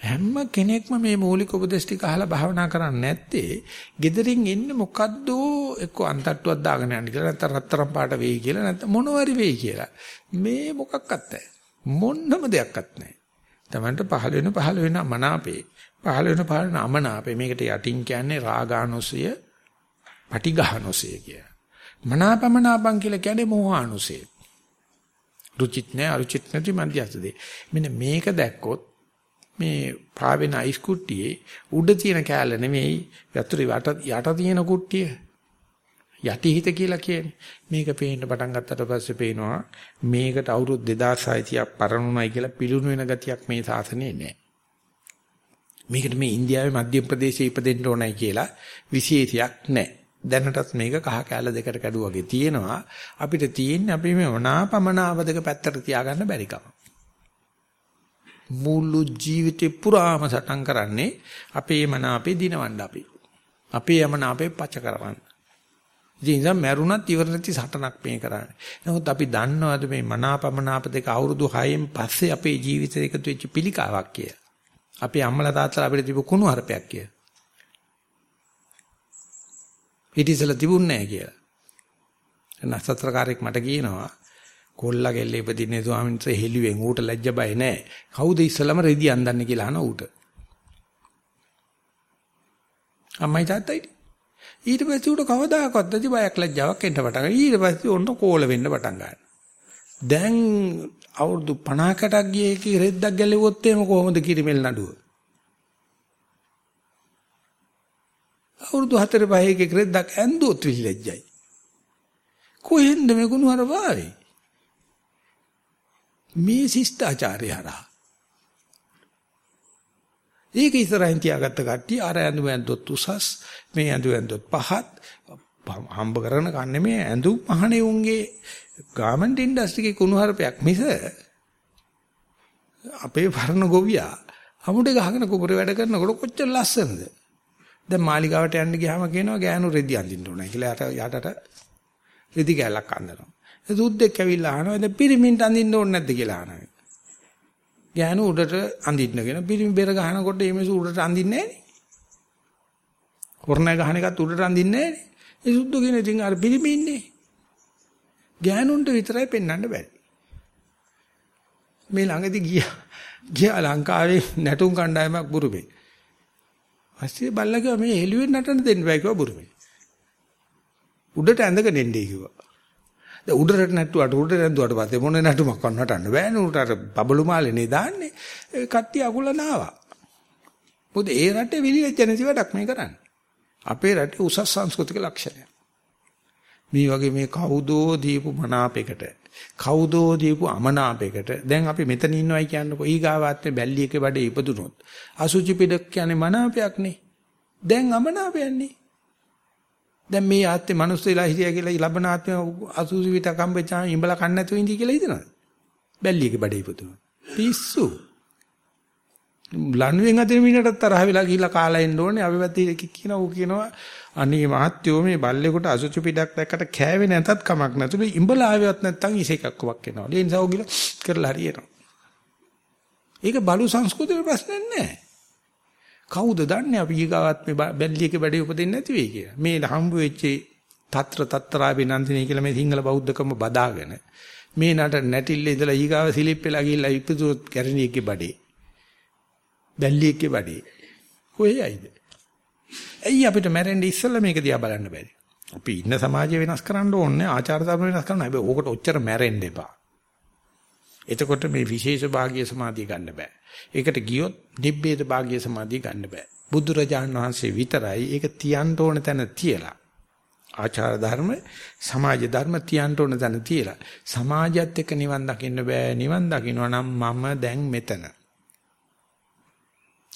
හැම කෙනෙක්ම මේ මූලික උපදේශ ටික අහලා භාවනා කරන්නේ නැත්තේ gederin එන්නේ මොකද්ද එක්ක අන්තට්ටුවක් දාගෙන යන්න කියලා නැත්නම් රත්තරන් පාට වෙයි කියලා නැත්නම් මොනවාරි වෙයි කියලා මේ මොකක්වත් නැහැ මොන්නම දෙයක්වත් නැහැ තමන්ට පහළ වෙන පහළ වෙන මනාපේ පහළ වෙන පහළ වෙන අමනාපේ මේකට යටින් කියන්නේ රාගානුසය පටිඝානුසය කිය. මනාපමනාපං කියලා කියන්නේ මෝහානුසය. රුචිත් නැහැ අරුචිත් නැති මන්දියස්තේ. මෙන්න මේක දැක්කොත් මේ පාවෙන අයිස් කුට්ටියේ උඩ තියෙන කෑල්ල නෙමෙයි යතුරු යට යට තියෙන කුට්ටිය යටිහිත කියලා කියන්නේ මේක පේන්න පටන් ගත්තට පස්සේ පේනවා මේකට අවුරුදු 2600ක් පරණුණයි කියලා පිළුණු වෙන ගතියක් මේ සාසනේ නැහැ මේකට මේ ඉන්දියාවේ මධ්‍ය ප්‍රදේශයේ ඉපදෙන්න ඕනයි කියලා විශේෂයක් නැහැ දැනටත් මේක කහ කෑල්ල දෙකට කැඩුවාගේ තියෙනවා අපිට තියෙන්නේ අපි මේ වනාපමනාවදක පැත්තට තියාගන්න බැරි කම මුළු ජීවිතේ පුරාම සටන් කරන්නේ අපේ මන අපේ දිනවන්න අපි. අපේ යමන අපේ පච කරවන්න. ඉතින් ඉතින් මැරුණත් ඉවර නැති සටනක් මේ කරන්නේ. නමුත් අපි දන්නවද මේ මනාපමනාප දෙක අවුරුදු 6න් පස්සේ අපේ ජීවිතේ එකතු වෙච්ච පිළිකාවක් කියලා. අපේ අම්මලා තාත්තලා අපිට තිබු කුණු හරපයක් කියලා. ඊටිසල තිබුණේ නැහැ කියලා. නසත්‍රකාරයෙක් මට කියනවා කොල්ලා ගෙල්ල ඉපදින්නේ ස්වාමීන් වහන්සේ හෙළුවෙන් ඌට ලැජ්ජ බය නැහැ. කවුද ඉස්සලම රෙදි අන්දන්නේ කියලා අහන ඌට. අම්මයි තාත්තයි. ඊට පස්සේ ඌට කවදාකවත් නැති බයක් ලැජ්ජාවක් එන්න පටන් ගන්නවා. ඊට පස්සේ ඔන්න කෝල වෙන්න පටන් ගන්නවා. දැන් අවුරුදු 50කටක් ගියේ කී රෙද්දක් ගැලෙවොත් එහෙම කොහොමද කිරිමෙල් නඩුව? අවුරුදු 4 5 එකේ රෙද්දක් ඇඳුවොත් විලැජ්ජයි. කොහෙන්ද මේ ගුණ හර වාවේ? මේ ශිෂ්ටාචාරය හරහා. ඒක ඉස්සරහින් තියාගත්ත කට්ටිය අර ඇඳුම ඇඳොත් උසස් මේ ඇඳුම ඇඳොත් පහත් හම්බ කරන කන්නේ මේ ඇඳුම් මහණේ උන්ගේ ගාමන්ට් ඉන්ඩස්ට්‍රි එකේ කුණුහරුපයක් මිස අපේ වර්ණ ගොවියා අමුඩේ ගහගෙන කුපුරේ වැඩ කරනකොට කොච්චර ලස්සනද දැන් මාලිගාවට යන්න ගියාම කියනවා ගෑනු රෙදි අඳින්න ඕනයි කියලා යට යටට රෙදි කැලක් අඳිනවා සුද්දෙක් ඇවිල්ලා අහනවා දැන් පිරිමින්ට අඳින්න ඕනේ නැද්ද කියලා අහනවා. ගෑනු උඩට අඳින්නගෙන පිරිමි බෙර ගහනකොට මේ මිනිස්සු උඩට අඳින්නේ නැහනේ. හොරණ ගහන එකත් උඩට අඳින්නේ නැහනේ. ඒ සුද්දෝ කියන ඉතින් අර පිරිමි ඉන්නේ. ගෑනුන්ට විතරයි පෙන්වන්න බෑ. මේ ළඟදී ගියා ගියා ලංකාවේ නැටුම් කණ්ඩායමක් බුරුමේ. පස්සේ බල්ලා මේ එළුවෙන් නටන්න දෙන්න බෑ කිව්වා බුරුමේ. උඩට ඇඳගෙන එන්නේ කිව්වා. දැන් උඩරට නැට්ටුවට උඩට නැට්ටුවට පස්සේ මොන නැටුමක් වන්නටන්න බෑනේ උන්ට අර බබළු මාලේනේ දාන්නේ ඒ කට්ටිය අකුල නාවා මොකද ඒ රටේ විලිවෙච්ච නැති වැඩක් මේ කරන්නේ අපේ රටේ උසස් සංස්කෘතික ලක්ෂණය මේ වගේ මේ කවුදෝ දීපු මනාපයකට කවුදෝ දීපු අමනාපයකට දැන් අපි මෙතන ඉන්නවයි කියන්නකො ඊගාවාත්මේ බැල්ලියක බඩේ ඉපදුනොත් අසුචි පිටක් කියන්නේ මනාපයක් නේ දැන් අමනාපයන්නේ දැන් මේ ආත්මේ මනුස්ස වෙලා හිටියා කියලා ලබන ආත්මේ අසුසු විත කම්බෙචා ඉඹලා කන්න නැතුව ඉඳී කියලා හිතනවද? බැල්ලියක බඩේ පුතුන. පිස්සු. ලණුවෙන් අදින මිනිහට තරහ වෙලා ගිහිල්ලා කාලා එන්න ඕනේ. අපි පැත්තේ කියනවා ඌ කියනවා අනේ මහත්යෝ මේ බල්ලෙකුට අසුචි පිටක් දැක්කට කෑවේ නැතත් කමක් නැතුළු ඉඹලා ආවෙවත් නැත්තම් ඉසේකක් කොවක් එනවා. ඒ නිසා ඔගිල කරලා හරියනවා. ඒක බලු සංස්කෘතියේ ප්‍රශ්නයක් නෑ. කවුද දන්නේ අපි ඊගාවත් මේ බැල්ලියක බඩේ උපදින්නේ නැති වෙයි කියලා. මේ හම්බ වෙච්ච తත්‍ර తත්‍රාවේ නන්දිනේ කියලා මේ සිංහල බෞද්ධකම බදාගෙන මේ නට නැටිල්ල ඉඳලා ඊගාව සිලිප් වෙලා ගිහිල්ලා ඉපදුනොත් කැරණියකේ බඩේ. බැල්ලියකේ බඩේ. කොහේයිද? ඇයි අපිට මැරෙන්න ඉස්සෙල්ලා මේක දිහා බලන්න බැරි? අපි ඉන්න සමාජය වෙනස් කරන්න ඕනේ ආචාර ධර්ම වෙනස් කරන්න. හැබැයි ඕකට ඔච්චර මැරෙන්න එපා. එතකොට මේ විශේෂ භාගීය සමාධිය ගන්න බෑ. ඒකට ගියොත් නිබ්බේද භාගීය සමාධිය ගන්න බෑ. බුදුරජාණන් වහන්සේ විතරයි ඒක තියන්න ඕන තැන තියලා. ආචාර ධර්ම සමාජ ධර්ම තියන්න ඕන තැන තියලා. සමාජයත් එක්ක නිවන් දකින්න බෑ. නිවන් දකින්නවා නම් මම දැන් මෙතන.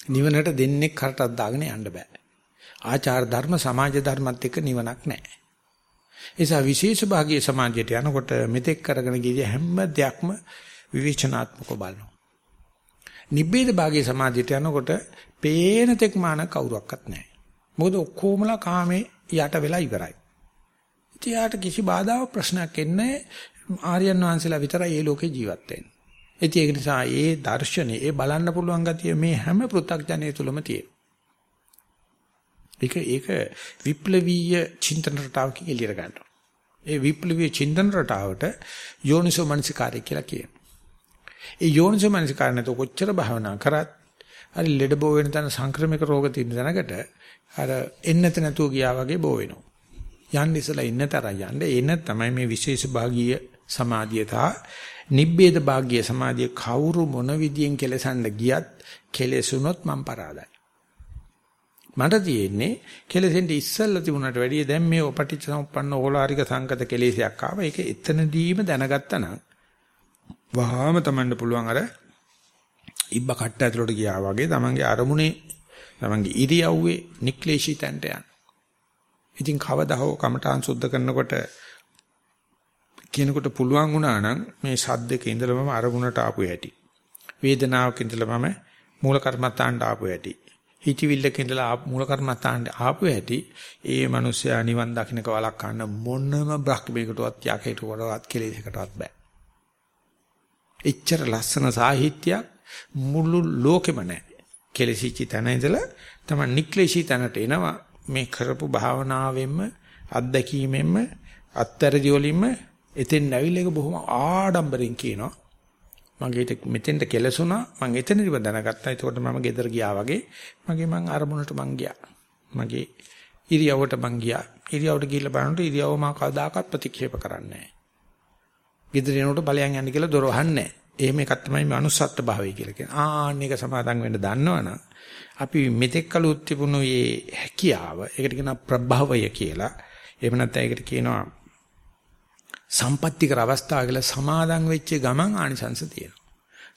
නිවනට දෙන්නේ කරටක් දාගෙන යන්න බෑ. ආචාර ධර්ම සමාජ ධර්මත් එක්ක නිවනක් නැහැ. ඒසා විශේෂ භාගයේ සමාජයට යනකොට මෙතෙක් කරගෙන ගිය හැම දෙයක්ම විවේචනාත්මකව බලනවා. නිබ්බේද භාගයේ සමාජයට යනකොට පේන තෙක් මාන කවුරක්වත් නැහැ. මොකද ඔක්කොමලා කාමේ යට වෙලා ඉවරයි. ඉතින් යාට කිසි බාධාවක් ප්‍රශ්නයක් එන්නේ ආර්යයන් වහන්සේලා විතරයි මේ ලෝකේ ජීවත් වෙන්නේ. ඉතින් ඒක නිසා ඒ දර්ශනේ ඒ බලන්න පුළුවන් ගතිය මේ හැම පෘථග්ජනය තුලම තියෙනවා. ඒක ඒක විප්ලවීය චින්තන රටාවකින් එළියට ගන්නවා. ඒ විප්ලවීය චින්තන රටාවට යෝනිසෝ මනසිකාරය කියලා කියනවා. ඒ යෝනිසෝ මනසිකාරය නැතෝ කොච්චර භාවනා කරත් හරි ලෙඩ බෝ වෙන තැන සංක්‍රමික රෝග තියෙන තැනකට අර එන්නත නැතුව ගියා වගේ බෝ වෙනවා. යන්න ඉස්සලා ඉන්න තරම් යන්න එන තමයි මේ විශේෂ භාගීය සමාධිය තා නිබ්බේද භාග්‍ය සමාධිය කවුරු මොන විදියෙන් කෙලසන්න ගියත් කෙලෙසුනොත් මම පරාදයි. මට තියෙන්නේ කෙලෙසෙන්ට ඉස්සල්ලා තිබුණාට වැඩිය දැන් මේ ඔපටිච්ච සමුප්පන්න ඕලාරික සංකත කෙලෙසයක් ආවා. ඒක එතනදීම දැනගත්තා නම් වහාම තමන්ට පුළුවන් අර ඉබ්බ කට්ට ඇතුලට ගියා වගේ තමන්ගේ අරමුණේ තමන්ගේ ඉරියව්වේ නික්ලේශී තැන්ට යන. ඉතින් කවදා හෝ කමඨාන් සුද්ධ කරනකොට කෙනෙකුට පුළුවන් වුණා නම් මේ සද්දක ඉඳලම අරමුණට ආපු හැටි. වේදනාවක ඉඳලම මූල කර්මත්තාන්ට ආපු හැටි. හිතවිල්ලක ඉඳලා මූල කර්මත්තාන්ට ආපු හැටි ඒ මිනිස්සයා නිවන් දකින්නක වලක් ගන්න මොනම බ්‍රහ්මයකටවත් යකේටවත් කෙලෙසකටවත් බෑ. එච්චර ලස්සන සාහිත්‍යයක් මුළු ලෝකෙම නැහැ. කෙලෙසිච්ච තැන ඉඳලා තමයි නික්ලේශී තැනට එනවා මේ කරපු භාවනාවෙන්ම අත්දැකීමෙන්ම අත්තරදි වලින්ම එතෙන් ඇවිල්ලා ඒක බොහොම ආඩම්බරෙන් කියනවා මගේ මෙතෙන්ට කෙලසුණා මම එතනදිව දැනගත්තා. ඒකට මම ගෙදර ගියා වගේ මගේ මං අරමුණට මං ගියා. මගේ ඉරියව්වට මං ගියා. ඉරියව්වට ගිහිල්ලා බලනකොට ඉරියව්ව මම කවදාකවත් ප්‍රතික්ෂේප කරන්නේ නැහැ. ගෙදර යනකොට බලයන් යන්න කියලා දොර වහන්නේ එහෙම එකක් තමයි මනුස්සත්ව භාවය කියලා කියන්නේ. ආන්න එක සමාදන් වෙන්න දන්නවනම් අපි මෙතෙක් කලුත් තිබුණු මේ හැකියාව ඒකට කියනවා ප්‍රභවය කියලා. එහෙම නැත්නම් ඒකට කියනවා සම්පත්‍තිකර අවස්ථාව කියලා සමාදන් වෙච්ච ගමන් ආනිසංස තියෙනවා.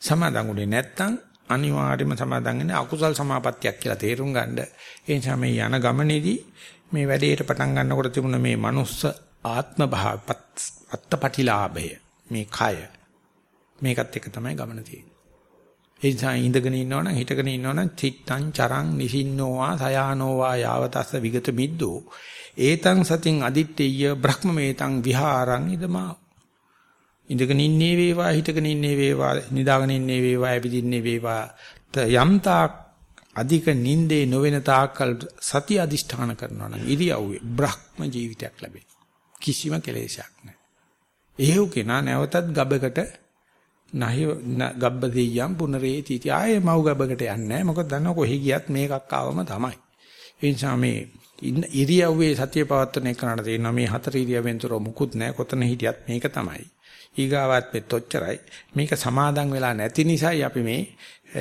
සමාදන් උනේ නැත්තම් අනිවාර්යයෙන්ම සමාදන් වෙන්නේ අකුසල් සමාපත්තියක් කියලා තේරුම් ගන්න. ඒ නිසා මේ යන ගමනේදී මේ වැඩේට පටන් ගන්නකොට තිබුණ මේ මනුස්ස ආත්ම භාවපත් අත්පටිලාභය මේ කය මේකත් එක තමයි ගමන තියෙන්නේ. ඒ නිසා ඉඳගෙන ඉන්නවනම් හිටගෙන ඉන්නවනම් චිත්තං චරං නිසින්නෝවා සයානෝවා යාවතස්ස විගත මිද්දෝ ඒතං සතින් අදිත්තේය බ්‍රහ්මමේතං විහාරං ඉදමා. ඉඳගෙන ඉන්නේ වේවා හිටගෙන ඉන්නේ වේවා නිදාගෙන ඉන්නේ වේවා ඇවිදින්නේ වේවා. යම්තා අධික නින්දේ නොවන තාක්කල් සති අදිෂ්ඨාන කරනවා නම් ඉරියව්වේ බ්‍රහ්ම ජීවිතයක් ලැබේ කිසිම කෙලෙසයක් නැහැ. එහෙව් කෙනා නැවතත් ගබකට නහි ගබ්බදීයම් පුනරේති ආයේ මව් ගබකට යන්නේ නැහැ. මොකද දන්නව කොහි ගියත් මේකක් ආවම තමයි. ඒ නිසා මේ ඉරියව්වේ සතිය පවත්වන එකනට තියෙනවා. මේ හතර ඉරියව්වෙන් තොර මුකුත් නැහැ. කොතන හිටියත් මේක තමයි. ඊගාවත් මෙත් ඔච්චරයි. මේක සමාදන් වෙලා නැති නිසායි අපි මේ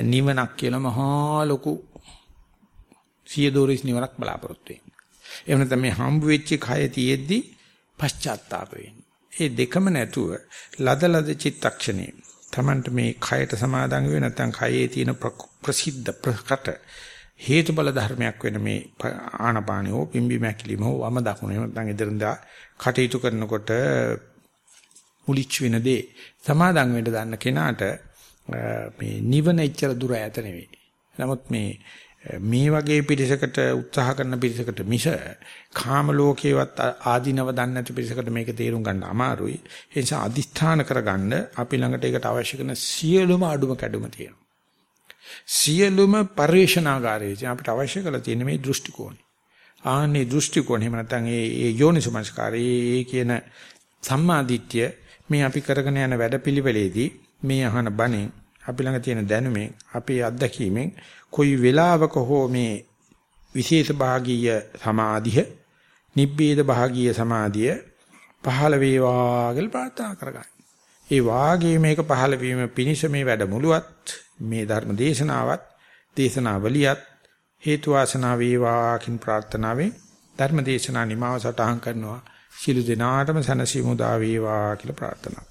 නිවනක් කියලා මහා ලොකු සියදෝරිස් නිවනක් බලාපොරොත්තු වෙන්නේ. එහෙම නැත්නම් මේ හම්බ වෙච්ච කය තියෙද්දි පශ්චාත්තාප වෙන්නේ ඒ දෙකම නැතුව ලද ලද චිත්තක්ෂණේ Tamanට මේ කයට සමාදන් වෙ නැත්නම් කයේ තියෙන ප්‍රසිද්ධ ප්‍රකට හේතුබල ධර්මයක් වෙන මේ ආනපානියෝ පිම්බි මැකිලිම වම දකුණ එහෙම නැත්නම් ඉදිරින්දා කටයුතු කරනකොට මුලිච් වෙන දේ සමාදන් වෙන්න දන්න කෙනාට මේ නිවන එච්චර දුර ඈත නෙවෙයි. නමුත් මේ මේ වගේ පිරිසකට උත්සාහ කරන පිරිසකට මිස කාම ලෝකේවත් ආධිනව දන්නේ නැති පිරිසකට මේක තේරුම් ගන්න අමාරුයි. ඒ නිසා අදිස්ථාන කරගන්න අපි ළඟට ඒකට අවශ්‍ය කරන සියලුම අඩුම කැඩුම තියෙනවා. සියලුම පරිශනාගාරයේ අපිට අවශ්‍ය කරලා තියෙන මේ දෘෂ්ටි කෝණය. ආන්නේ දෘෂ්ටි කෝණය එහෙම නැත්නම් ඒ ඒ යෝනිසමස්කාරයේ ඒ කියන සම්මාදිට්ඨිය මේ අපි කරගෙන යන වැඩපිළිවෙලේදී මේ අහන බණෙන් අපි ළඟ තියෙන දැනුමෙන් අපේ අත්දැකීමෙන් කොයි වෙලාවක හෝ මේ විශේෂ භාගීය සමාධිය නිබ්බේද භාගීය සමාධිය පහළ වේවා කියලා ප්‍රාර්ථනා කරගන්න. ඒ වාගේ මේක පහළ වීම පිණිස මේ වැඩමුළුවත් මේ ධර්ම දේශනාවත් දේශනාවලියත් හේතු වාසනා වේවා කින් ප්‍රාර්ථනාවෙන් ධර්ම දේශනා නිමාව සටහන් කරනවා. සිළු දිනාටම සනසිමු දා වේවා කියලා ප්‍රාර්ථනා